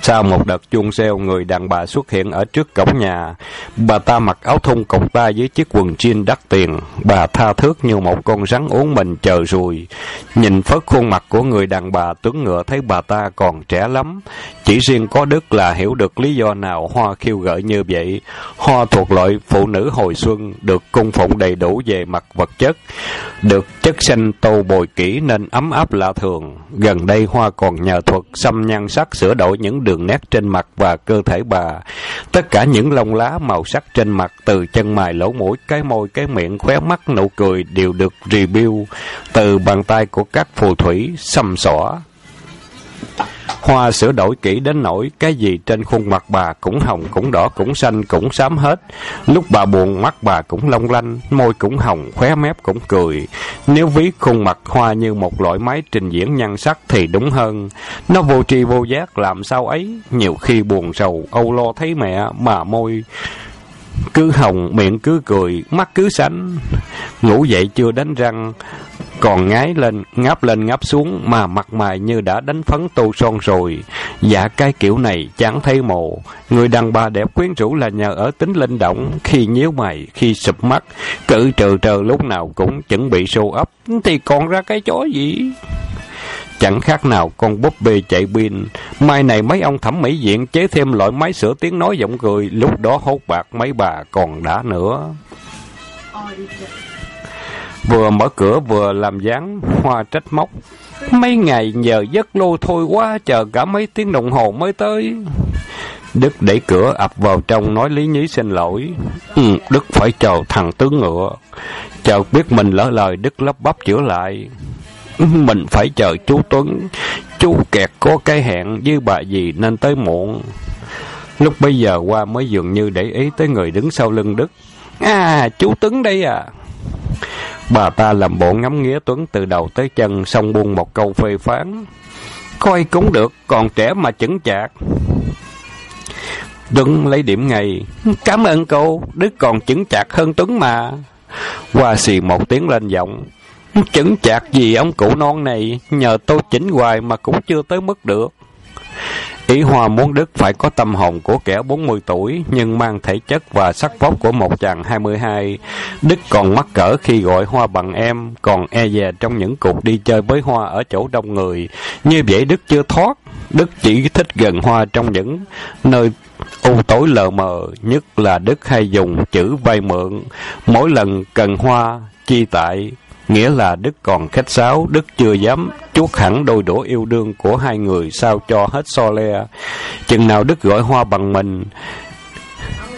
Speaker 1: Sau một đợt chuông reo, người đàn bà xuất hiện ở trước cổng nhà. Bà ta mặc áo thun cộc ta với chiếc quần jean đắt tiền. Bà tha thước như một con rắn uống mình chờ rùi Nhìn phớt khuôn mặt của người đàn bà, tướng ngựa thấy bà ta còn trẻ lắm. Chỉ riêng có Đức là hiểu được lý do nào Hoa khiêu gợi như vậy. Hoa thuộc loại phụ nữ hồi xuân, được cung phụng đầy đủ về mặt vật chất. Được chất xanh tô bồi kỹ nên ấm áp lạ thường. Gần đây Hoa còn nhờ thuật xăm nhan sắc sửa đổi những đường nét trên mặt và cơ thể bà. Tất cả những lông lá màu sắc trên mặt từ chân mày lỗ mũi, cái môi, cái miệng, khóe mắt, nụ cười đều được review từ bàn tay của các phù thủy xăm xỏ. Hoa sửa đổi kỹ đến nỗi cái gì trên khuôn mặt bà cũng hồng, cũng đỏ, cũng xanh, cũng xám hết. Lúc bà buồn mắt bà cũng long lanh, môi cũng hồng, khóe mép cũng cười. Nếu ví khuôn mặt Hoa như một loại máy trình diễn nhan sắc thì đúng hơn. Nó vô tri vô giác làm sao ấy, nhiều khi buồn sầu, âu lo thấy mẹ mà môi cứ hồng, miệng cứ cười, mắt cứ sánh. Ngủ dậy chưa đánh răng, còn ngái lên, ngáp lên ngáp xuống mà mặt mày như đã đánh phấn tô son rồi. Dạ cái kiểu này chẳng thấy mồ. Người đàn bà đẹp quyến rũ là nhờ ở tính linh động, khi nhíu mày, khi sụp mắt, cử trừ trừ lúc nào cũng chuẩn bị sâu ấp thì còn ra cái chó gì? Chẳng khác nào con búp bê chạy pin. Mai này mấy ông thẩm mỹ viện chế thêm loại máy sửa tiếng nói giọng cười, lúc đó hốt bạc mấy bà còn đã nữa. Vừa mở cửa vừa làm dáng, hoa trách móc. Mấy ngày nhờ giấc lô thôi quá, chờ cả mấy tiếng đồng hồ mới tới. Đức đẩy cửa ập vào trong nói lý nhí xin lỗi. Ừ, Đức phải chờ thằng tướng ngựa. Chờ biết mình lỡ lời, Đức lắp bắp chữa lại. Ừ, mình phải chờ chú Tuấn. Chú kẹt có cái hẹn với bà gì nên tới muộn. Lúc bây giờ qua mới dường như để ý tới người đứng sau lưng Đức. À, chú Tuấn đây à. Bà ta làm bộ ngắm nghía Tuấn từ đầu tới chân, xong buông một câu phê phán. Coi cũng được, còn trẻ mà chững chạc. Tuấn lấy điểm ngay. Cảm ơn cô, Đức còn chững chạc hơn Tuấn mà. Qua xì một tiếng lên giọng. Chững chạc gì ông cụ non này, nhờ tôi chỉnh hoài mà cũng chưa tới mức được. Ý Hoa muốn Đức phải có tâm hồn của kẻ 40 tuổi, nhưng mang thể chất và sắc vóc của một chàng 22. Đức còn mắc cỡ khi gọi Hoa bằng em, còn e dè trong những cuộc đi chơi với Hoa ở chỗ đông người. Như vậy Đức chưa thoát, Đức chỉ thích gần Hoa trong những nơi u tối lờ mờ, nhất là Đức hay dùng chữ vay mượn. Mỗi lần cần Hoa, chi tại Nghĩa là Đức còn khách sáo, Đức chưa dám chuốt hẳn đôi đũa yêu đương của hai người sao cho hết so le. Chừng nào Đức gọi hoa bằng mình,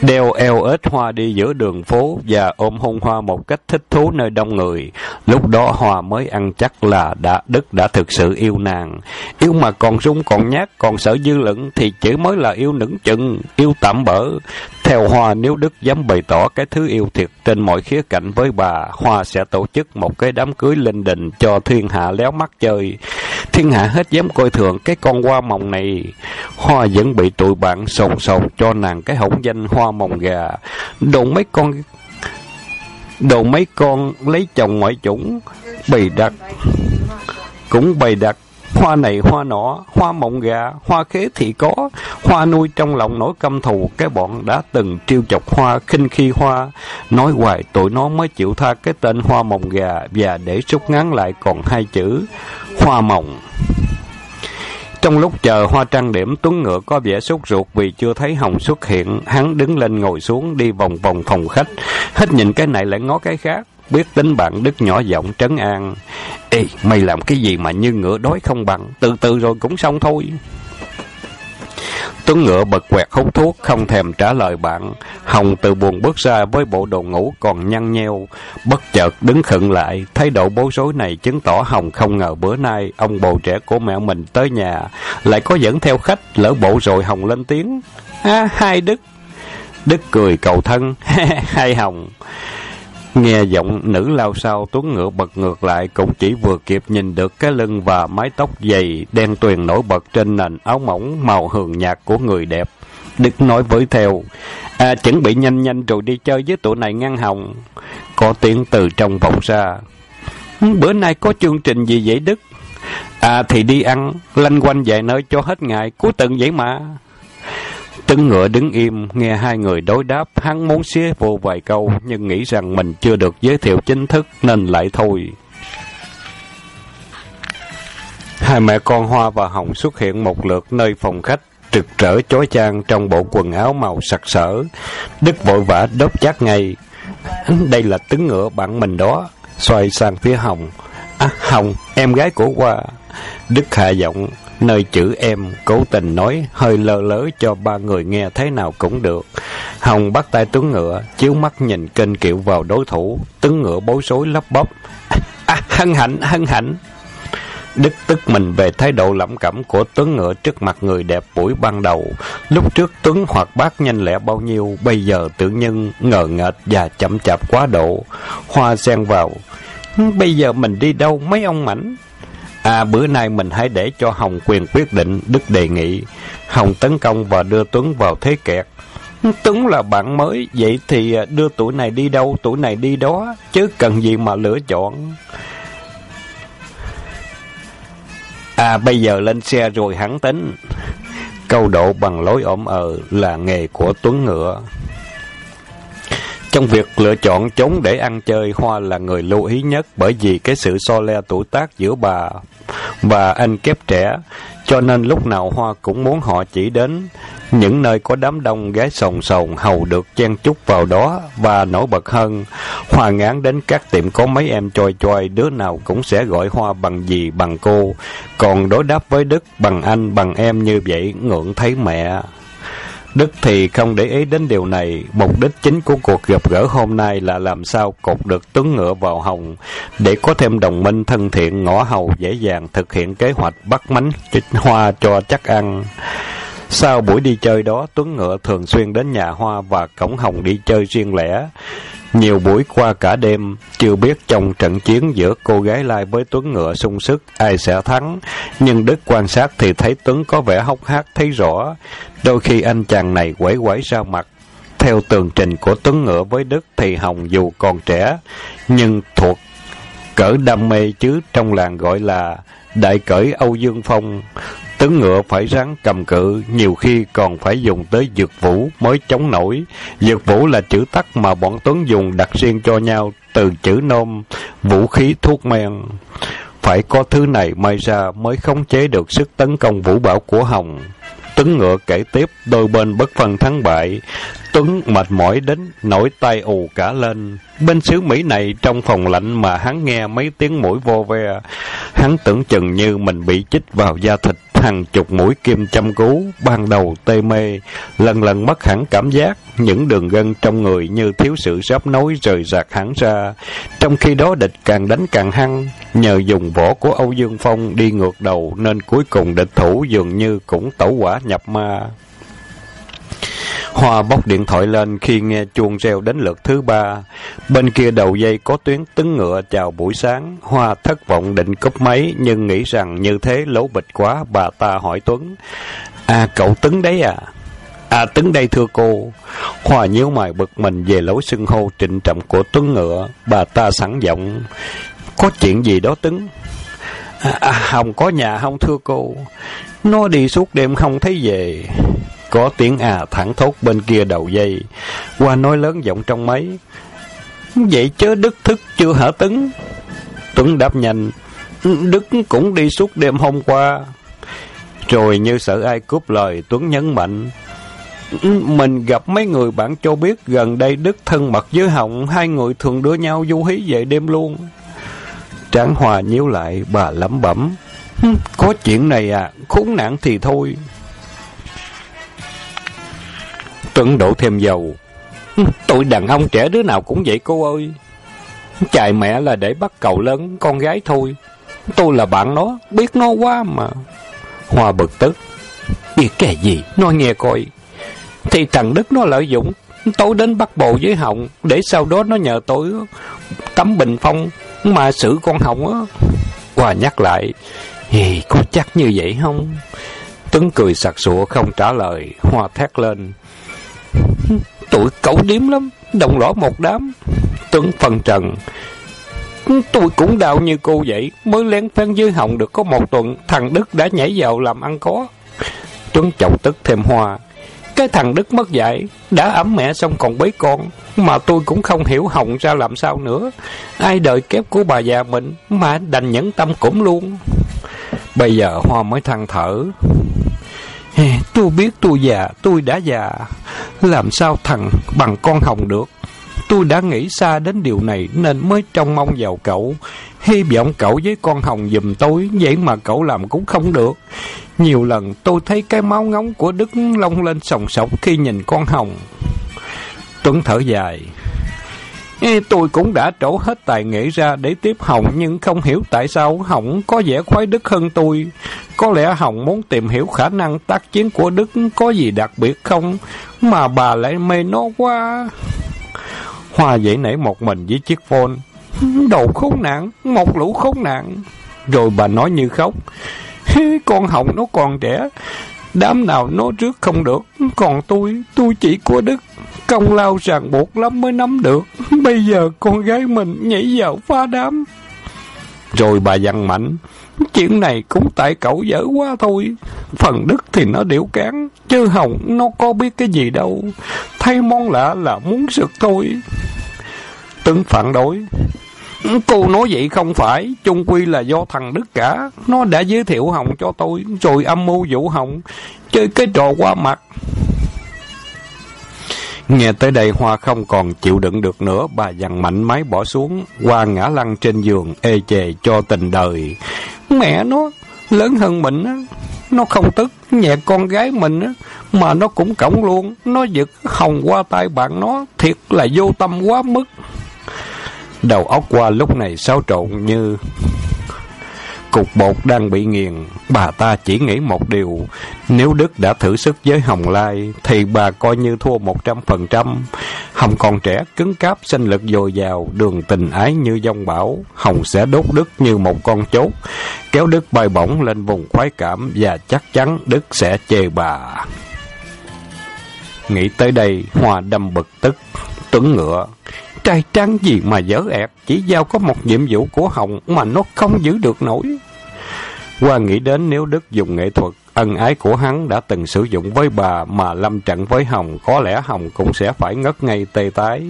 Speaker 1: đeo eo ếch hoa đi giữa đường phố và ôm hôn hoa một cách thích thú nơi đông người. Lúc đó hoa mới ăn chắc là đã Đức đã thực sự yêu nàng. Yêu mà còn rung còn nhát còn sợ dư luận thì chỉ mới là yêu nững chừng, yêu tạm bỡ. Theo Hoa nếu Đức dám bày tỏ cái thứ yêu thiệt trên mọi khía cạnh với bà, Hoa sẽ tổ chức một cái đám cưới linh đình cho thiên hạ léo mắt chơi. Thiên hạ hết dám coi thường cái con hoa mồng này. Hoa vẫn bị tụi bạn sồn sồn cho nàng cái hổng danh hoa mồng gà. Đồ mấy con đồ mấy con lấy chồng ngoại chủng bày đặt cũng bày đặt Hoa này hoa nọ, hoa mộng gà, hoa khế thì có, hoa nuôi trong lòng nỗi căm thù, cái bọn đã từng trêu chọc hoa, khinh khi hoa. Nói hoài tụi nó mới chịu tha cái tên hoa mộng gà và để rút ngắn lại còn hai chữ, hoa mộng. Trong lúc chờ hoa trang điểm, Tuấn Ngựa có vẻ sốt ruột vì chưa thấy Hồng xuất hiện. Hắn đứng lên ngồi xuống, đi vòng vòng phòng khách. Hết nhìn cái này lại ngó cái khác. Biết tính bạn Đức nhỏ giọng trấn an. Ê, mày làm cái gì mà như ngựa đói không bằng, từ từ rồi cũng xong thôi. Tuấn ngựa bật quẹt hút thuốc, không thèm trả lời bạn. Hồng từ buồn bước ra với bộ đồ ngủ còn nhăn nheo. Bất chợt đứng khựng lại, thái độ bối rối này chứng tỏ Hồng không ngờ bữa nay ông bầu trẻ của mẹ mình tới nhà. Lại có dẫn theo khách, lỡ bộ rồi Hồng lên tiếng. À, hai Đức. Đức cười cầu thân. hai Hồng. Nghe giọng nữ lao sao Tuấn ngựa bật ngược lại cũng chỉ vừa kịp nhìn được cái lưng và mái tóc dày đen tuyền nổi bật trên nền áo mỏng màu hường nhạt của người đẹp. Đức nói với theo, à chuẩn bị nhanh nhanh rồi đi chơi với tụi này ngăn hồng. Có tiếng từ trong vọng ra. Ừ, bữa nay có chương trình gì vậy Đức? À thì đi ăn, lanh quanh vài nơi cho hết ngày, cuối tuần vậy mà. Tấn ngựa đứng im, nghe hai người đối đáp, hắn muốn xía vô vài câu, nhưng nghĩ rằng mình chưa được giới thiệu chính thức, nên lại thôi. Hai mẹ con Hoa và Hồng xuất hiện một lượt nơi phòng khách, trực trở chói chang trong bộ quần áo màu sặc sỡ. Đức vội vã đốt chát ngay. Đây là tấn ngựa bạn mình đó. Xoay sang phía Hồng. À, Hồng, em gái của Hoa. Đức hạ giọng, Nơi chữ em cố tình nói hơi lơ lớ cho ba người nghe thế nào cũng được. Hồng bắt tay Tuấn Ngựa, chiếu mắt nhìn kênh kiệu vào đối thủ. Tuấn Ngựa bối rối lắp bắp. À, hân hạnh, hân hạnh. Đức tức mình về thái độ lẩm cẩm của Tuấn Ngựa trước mặt người đẹp buổi ban đầu. Lúc trước Tuấn hoạt bát nhanh lẹ bao nhiêu, bây giờ tự nhiên ngờ nghệch và chậm chạp quá độ. Hoa xen vào. Bây giờ mình đi đâu mấy ông mảnh? À bữa nay mình hãy để cho Hồng quyền quyết định, Đức đề nghị. Hồng tấn công và đưa Tuấn vào thế kẹt. Tuấn là bạn mới, vậy thì à, đưa tuổi này đi đâu, tuổi này đi đó, chứ cần gì mà lựa chọn. À bây giờ lên xe rồi hắn tính. Câu độ bằng lối ổm ờ là nghề của Tuấn Ngựa. Trong việc lựa chọn trốn để ăn chơi, Hoa là người lưu ý nhất bởi vì cái sự so le tuổi tác giữa bà và anh kép trẻ, cho nên lúc nào Hoa cũng muốn họ chỉ đến những nơi có đám đông gái sồn sồn hầu được chen chúc vào đó và nổi bật hơn. Hoa ngán đến các tiệm có mấy em choi choi, đứa nào cũng sẽ gọi Hoa bằng gì bằng cô, còn đối đáp với Đức bằng anh bằng em như vậy ngượng thấy mẹ. Đức thì không để ý đến điều này, mục đích chính của cuộc gặp gỡ hôm nay là làm sao cột được tuấn ngựa vào hồng, để có thêm đồng minh thân thiện ngõ hầu dễ dàng thực hiện kế hoạch bắt mánh chích hoa cho chắc ăn. Sau buổi đi chơi đó, Tuấn Ngựa thường xuyên đến nhà Hoa và Cổng Hồng đi chơi riêng lẻ. Nhiều buổi qua cả đêm, chưa biết trong trận chiến giữa cô gái Lai với Tuấn Ngựa sung sức ai sẽ thắng, nhưng Đức quan sát thì thấy Tuấn có vẻ hốc hác thấy rõ. Đôi khi anh chàng này quẩy quẩy ra mặt. Theo tường trình của Tuấn Ngựa với Đức thì Hồng dù còn trẻ, nhưng thuộc cỡ đam mê chứ trong làng gọi là đại cởi Âu Dương Phong. Tướng ngựa phải ráng cầm cự, nhiều khi còn phải dùng tới dược vũ mới chống nổi. Dược vũ là chữ tắt mà bọn Tuấn dùng đặt riêng cho nhau từ chữ nôm, vũ khí thuốc men. Phải có thứ này may ra mới khống chế được sức tấn công vũ bảo của Hồng. Tuấn ngựa kể tiếp, đôi bên bất phân thắng bại. Tuấn mệt mỏi đến nổi tay ù cả lên. Bên xứ Mỹ này trong phòng lạnh mà hắn nghe mấy tiếng mũi vô ve. Hắn tưởng chừng như mình bị chích vào da thịt hàng chục mũi kim chăm cứu, ban đầu tê mê, lần lần mất hẳn cảm giác, những đường gân trong người như thiếu sự sắp nối rời rạc hẳn ra. Trong khi đó địch càng đánh càng hăng, nhờ dùng võ của Âu Dương Phong đi ngược đầu nên cuối cùng địch thủ dường như cũng tẩu quả nhập ma. Hoa bóc điện thoại lên khi nghe chuông reo đến lượt thứ ba. Bên kia đầu dây có tuyến tứng ngựa chào buổi sáng. Hoa thất vọng định cúp máy nhưng nghĩ rằng như thế lố bịch quá. Bà ta hỏi Tuấn. À cậu tứng đấy à? À tứng đây thưa cô. Hoa nhíu mày bực mình về lối xưng hô trịnh trọng của Tuấn ngựa. Bà ta sẵn giọng. Có chuyện gì đó tứng? À, à, không có nhà không thưa cô. Nó đi suốt đêm không thấy về. Có tiếng à thẳng thốt bên kia đầu dây. Qua nói lớn giọng trong máy. Vậy chớ Đức thức chưa hả Tấn? Tuấn đáp nhanh. Đức cũng đi suốt đêm hôm qua. Rồi như sợ ai cướp lời, Tuấn nhấn mạnh. Mình gặp mấy người bạn cho biết gần đây Đức thân mật với Hồng, hai người thường đưa nhau du hí về đêm luôn. Tráng Hòa nhíu lại, bà lẩm bẩm. Có chuyện này à, khốn nạn thì thôi. Tuấn đổ thêm dầu. Tụi đàn ông trẻ đứa nào cũng vậy cô ơi. Chạy mẹ là để bắt cậu lớn, con gái thôi. Tôi là bạn nó, biết nó quá mà. Hoa bực tức. Biết cái gì, nói nghe coi. Thì thằng Đức nó lợi dụng, tối đến bắt bồ với Hồng, để sau đó nó nhờ tôi tắm bình phong mà xử con Hồng á. Hoa nhắc lại. Hì, có chắc như vậy không? Tuấn cười sặc sụa không trả lời, Hoa thét lên. Tụi cậu điếm lắm, đồng lõ một đám. Tuấn phần trần. Tôi cũng đau như cô vậy, mới lén phán dưới Hồng được có một tuần, thằng Đức đã nhảy vào làm ăn có. Tuấn chọc tức thêm hoa. Cái thằng Đức mất dạy, đã ấm mẹ xong còn bấy con, mà tôi cũng không hiểu Hồng ra làm sao nữa. Ai đợi kép của bà già mình, mà đành nhẫn tâm cũng luôn. Bây giờ Hoa mới than thở. Tôi biết tôi già, tôi đã già. Làm sao thằng bằng con Hồng được? Tôi đã nghĩ xa đến điều này nên mới trông mong vào cậu. Hy vọng cậu với con Hồng dùm tôi, vậy mà cậu làm cũng không được. Nhiều lần tôi thấy cái máu ngóng của Đức long lên sòng sọc khi nhìn con Hồng. Tuấn thở dài. Tôi cũng đã trổ hết tài nghệ ra để tiếp Hồng nhưng không hiểu tại sao Hồng có vẻ khoái Đức hơn tôi. Có lẽ Hồng muốn tìm hiểu khả năng tác chiến của Đức có gì đặc biệt không mà bà lại mê nó quá. Hoa dậy nảy một mình với chiếc phone. Đồ khốn nạn, một lũ khốn nạn. Rồi bà nói như khóc. Con Hồng nó còn trẻ, đám nào nó trước không được, còn tôi, tôi chỉ của Đức. Công lao ràng buộc lắm mới nắm được. Bây giờ con gái mình nhảy vào pha đám. Rồi bà dặn mạnh. Chuyện này cũng tại cậu dở quá thôi. Phần Đức thì nó điệu cán. Chứ Hồng nó có biết cái gì đâu. Thay món lạ là muốn sực thôi. Tướng phản đối. Cô nói vậy không phải, chung quy là do thằng Đức cả. Nó đã giới thiệu Hồng cho tôi, rồi âm mưu vụ Hồng, chơi cái trò qua mặt. Nghe tới đây Hoa không còn chịu đựng được nữa, bà dằn mạnh máy bỏ xuống, qua ngã lăn trên giường, ê chề cho tình đời. Mẹ nó, lớn hơn mình á, nó không tức, nhẹ con gái mình á, mà nó cũng cổng luôn, nó giật hồng qua tay bạn nó, thiệt là vô tâm quá mức. Đầu óc qua lúc này xáo trộn như cục bột đang bị nghiền. Bà ta chỉ nghĩ một điều, nếu Đức đã thử sức với Hồng Lai, thì bà coi như thua một trăm phần trăm. Hồng còn trẻ, cứng cáp, sinh lực dồi dào, đường tình ái như dông bão. Hồng sẽ đốt Đức như một con chốt, kéo Đức bay bổng lên vùng khoái cảm và chắc chắn Đức sẽ chê bà. Nghĩ tới đây, Hoa đâm bực tức, tuấn ngựa. Trai trắng gì mà dở ẹt, chỉ giao có một nhiệm vụ của Hồng mà nó không giữ được nổi. Qua nghĩ đến nếu Đức dùng nghệ thuật, ân ái của hắn đã từng sử dụng với bà mà lâm trận với Hồng, có lẽ Hồng cũng sẽ phải ngất ngay tê tái.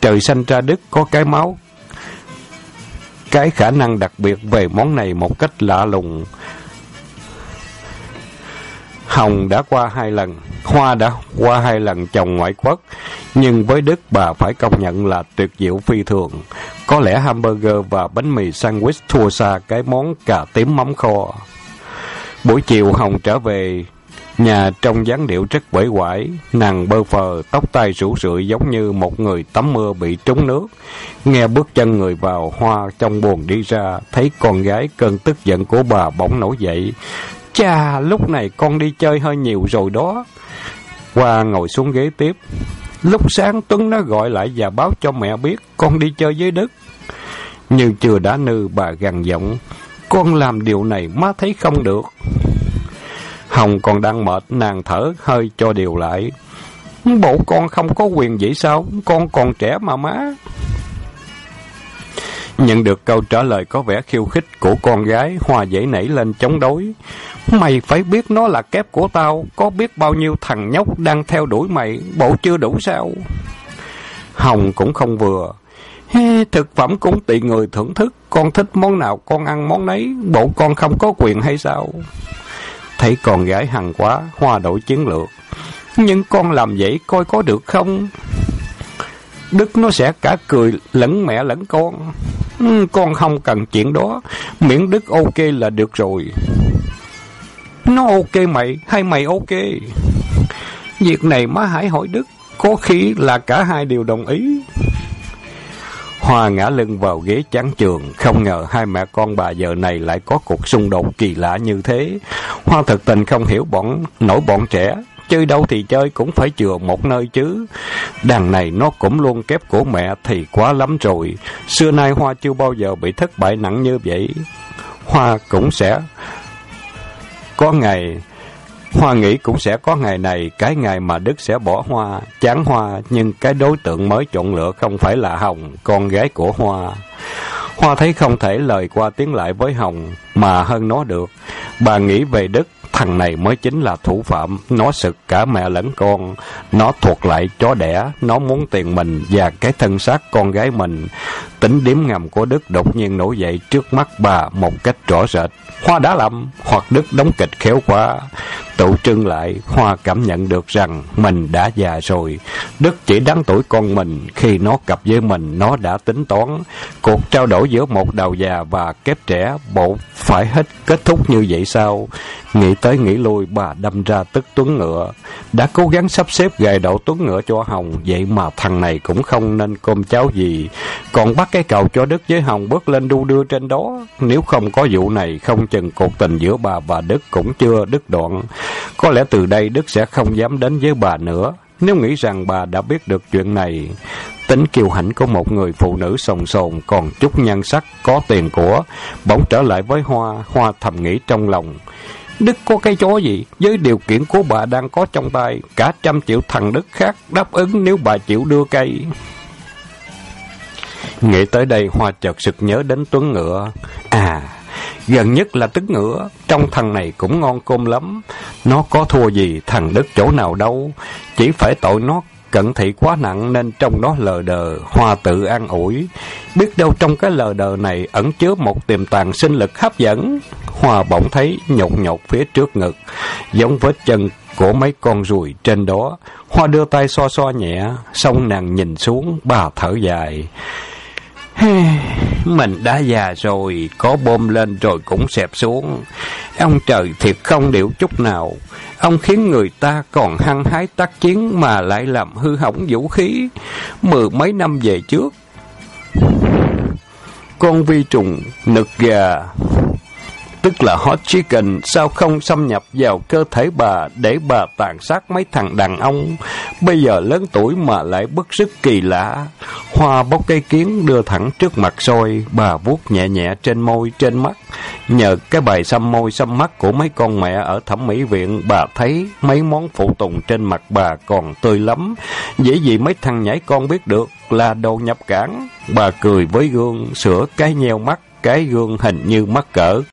Speaker 1: Trời xanh ra Đức có cái máu, cái khả năng đặc biệt về món này một cách lạ lùng. Hồng đã qua hai lần, Hoa đã qua hai lần chồng ngoại quốc, nhưng với Đức bà phải công nhận là tuyệt diệu phi thường. Có lẽ hamburger và bánh mì sandwich thua xa cái món cà tím mắm kho. Buổi chiều Hồng trở về nhà trong dáng điệu rất quể quải, nàng bơ phờ, tóc tai rủ rượi giống như một người tắm mưa bị trúng nước. Nghe bước chân người vào, Hoa trong buồn đi ra, thấy con gái cơn tức giận của bà bỗng nổi dậy. Cha, lúc này con đi chơi hơi nhiều rồi đó. Hoa ngồi xuống ghế tiếp. Lúc sáng Tuấn nó gọi lại và báo cho mẹ biết con đi chơi với Đức. Như chưa đã nư bà gằn giọng. Con làm điều này má thấy không được. Hồng còn đang mệt, nàng thở hơi cho điều lại. Bộ con không có quyền vậy sao? Con còn trẻ mà má. Nhận được câu trả lời có vẻ khiêu khích của con gái, Hoa dễ nảy lên chống đối. Mày phải biết nó là kép của tao, có biết bao nhiêu thằng nhóc đang theo đuổi mày, bộ chưa đủ sao? Hồng cũng không vừa. He, thực phẩm cũng tùy người thưởng thức, con thích món nào con ăn món nấy, bộ con không có quyền hay sao? Thấy con gái hằng quá, Hoa đổi chiến lược. Nhưng con làm vậy coi có được không? Đức nó sẽ cả cười lẫn mẹ lẫn con. Ừ, con không cần chuyện đó, miễn Đức ok là được rồi. Nó ok mày, hay mày ok? Việc này má hãy hỏi Đức, có khi là cả hai đều đồng ý. Hoa ngã lưng vào ghế chán trường, không ngờ hai mẹ con bà giờ này lại có cuộc xung đột kỳ lạ như thế. Hoa thật tình không hiểu bọn nổi bọn trẻ, chơi đâu thì chơi cũng phải chừa một nơi chứ. đàn này nó cũng luôn kép của mẹ thì quá lắm rồi. Xưa nay Hoa chưa bao giờ bị thất bại nặng như vậy. Hoa cũng sẽ có ngày Hoa nghĩ cũng sẽ có ngày này, cái ngày mà Đức sẽ bỏ Hoa, chán Hoa, nhưng cái đối tượng mới chọn lựa không phải là Hồng, con gái của Hoa. Hoa thấy không thể lời qua tiếng lại với Hồng, mà hơn nó được. Bà nghĩ về Đức, thằng này mới chính là thủ phạm, nó sực cả mẹ lẫn con, nó thuộc lại chó đẻ, nó muốn tiền mình và cái thân xác con gái mình. Tính điếm ngầm của Đức đột nhiên nổi dậy trước mắt bà một cách rõ rệt. Hoa đã lầm, hoặc Đức đóng kịch khéo quá. Tụ trưng lại, Hoa cảm nhận được rằng mình đã già rồi. Đức chỉ đáng tuổi con mình, khi nó cặp với mình, nó đã tính toán. Cuộc trao đổi giữa một đầu già và kép trẻ, bộ phải hết kết thúc như vậy sao? Nghĩ tới nghĩ lui, bà đâm ra tức tuấn ngựa. Đã cố gắng sắp xếp gài đậu tuấn ngựa cho Hồng, vậy mà thằng này cũng không nên cơm cháo gì. Còn bắt cái cầu cho Đức với Hồng bước lên đu đưa trên đó. Nếu không có vụ này, không chừng cuộc tình giữa bà và Đức cũng chưa đứt đoạn. Có lẽ từ đây Đức sẽ không dám đến với bà nữa. Nếu nghĩ rằng bà đã biết được chuyện này, tính kiêu hãnh của một người phụ nữ sồn sồn còn chút nhan sắc, có tiền của, bỗng trở lại với Hoa, Hoa thầm nghĩ trong lòng. Đức có cái chó gì, với điều kiện của bà đang có trong tay, cả trăm triệu thằng Đức khác đáp ứng nếu bà chịu đưa cây. Nghĩ tới đây Hoa chợt sực nhớ đến Tuấn Ngựa. À, gần nhất là tức ngựa, trong thằng này cũng ngon cơm lắm. Nó có thua gì thằng Đức chỗ nào đâu, chỉ phải tội nó cận thị quá nặng nên trong đó lờ đờ, hoa tự an ủi. Biết đâu trong cái lờ đờ này ẩn chứa một tiềm tàng sinh lực hấp dẫn. Hoa bỗng thấy nhột nhột phía trước ngực, giống vết chân của mấy con ruồi trên đó. Hoa đưa tay xoa xoa nhẹ, xong nàng nhìn xuống, bà thở dài. Mình đã già rồi, có bom lên rồi cũng xẹp xuống. Ông trời thiệt không điệu chút nào. Ông khiến người ta còn hăng hái tác chiến mà lại làm hư hỏng vũ khí. Mười mấy năm về trước. Con vi trùng, nực gà, tức là hot chicken, sao không xâm nhập vào cơ thể bà để bà tàn sát mấy thằng đàn ông, bây giờ lớn tuổi mà lại bức sức kỳ lạ. Hoa bốc cây kiến đưa thẳng trước mặt soi, bà vuốt nhẹ nhẹ trên môi, trên mắt. Nhờ cái bài xăm môi xăm mắt của mấy con mẹ ở thẩm mỹ viện, bà thấy mấy món phụ tùng trên mặt bà còn tươi lắm. Dễ gì mấy thằng nhảy con biết được là đồ nhập cản. Bà cười với gương, sửa cái nheo mắt, cái gương hình như mắc cỡ,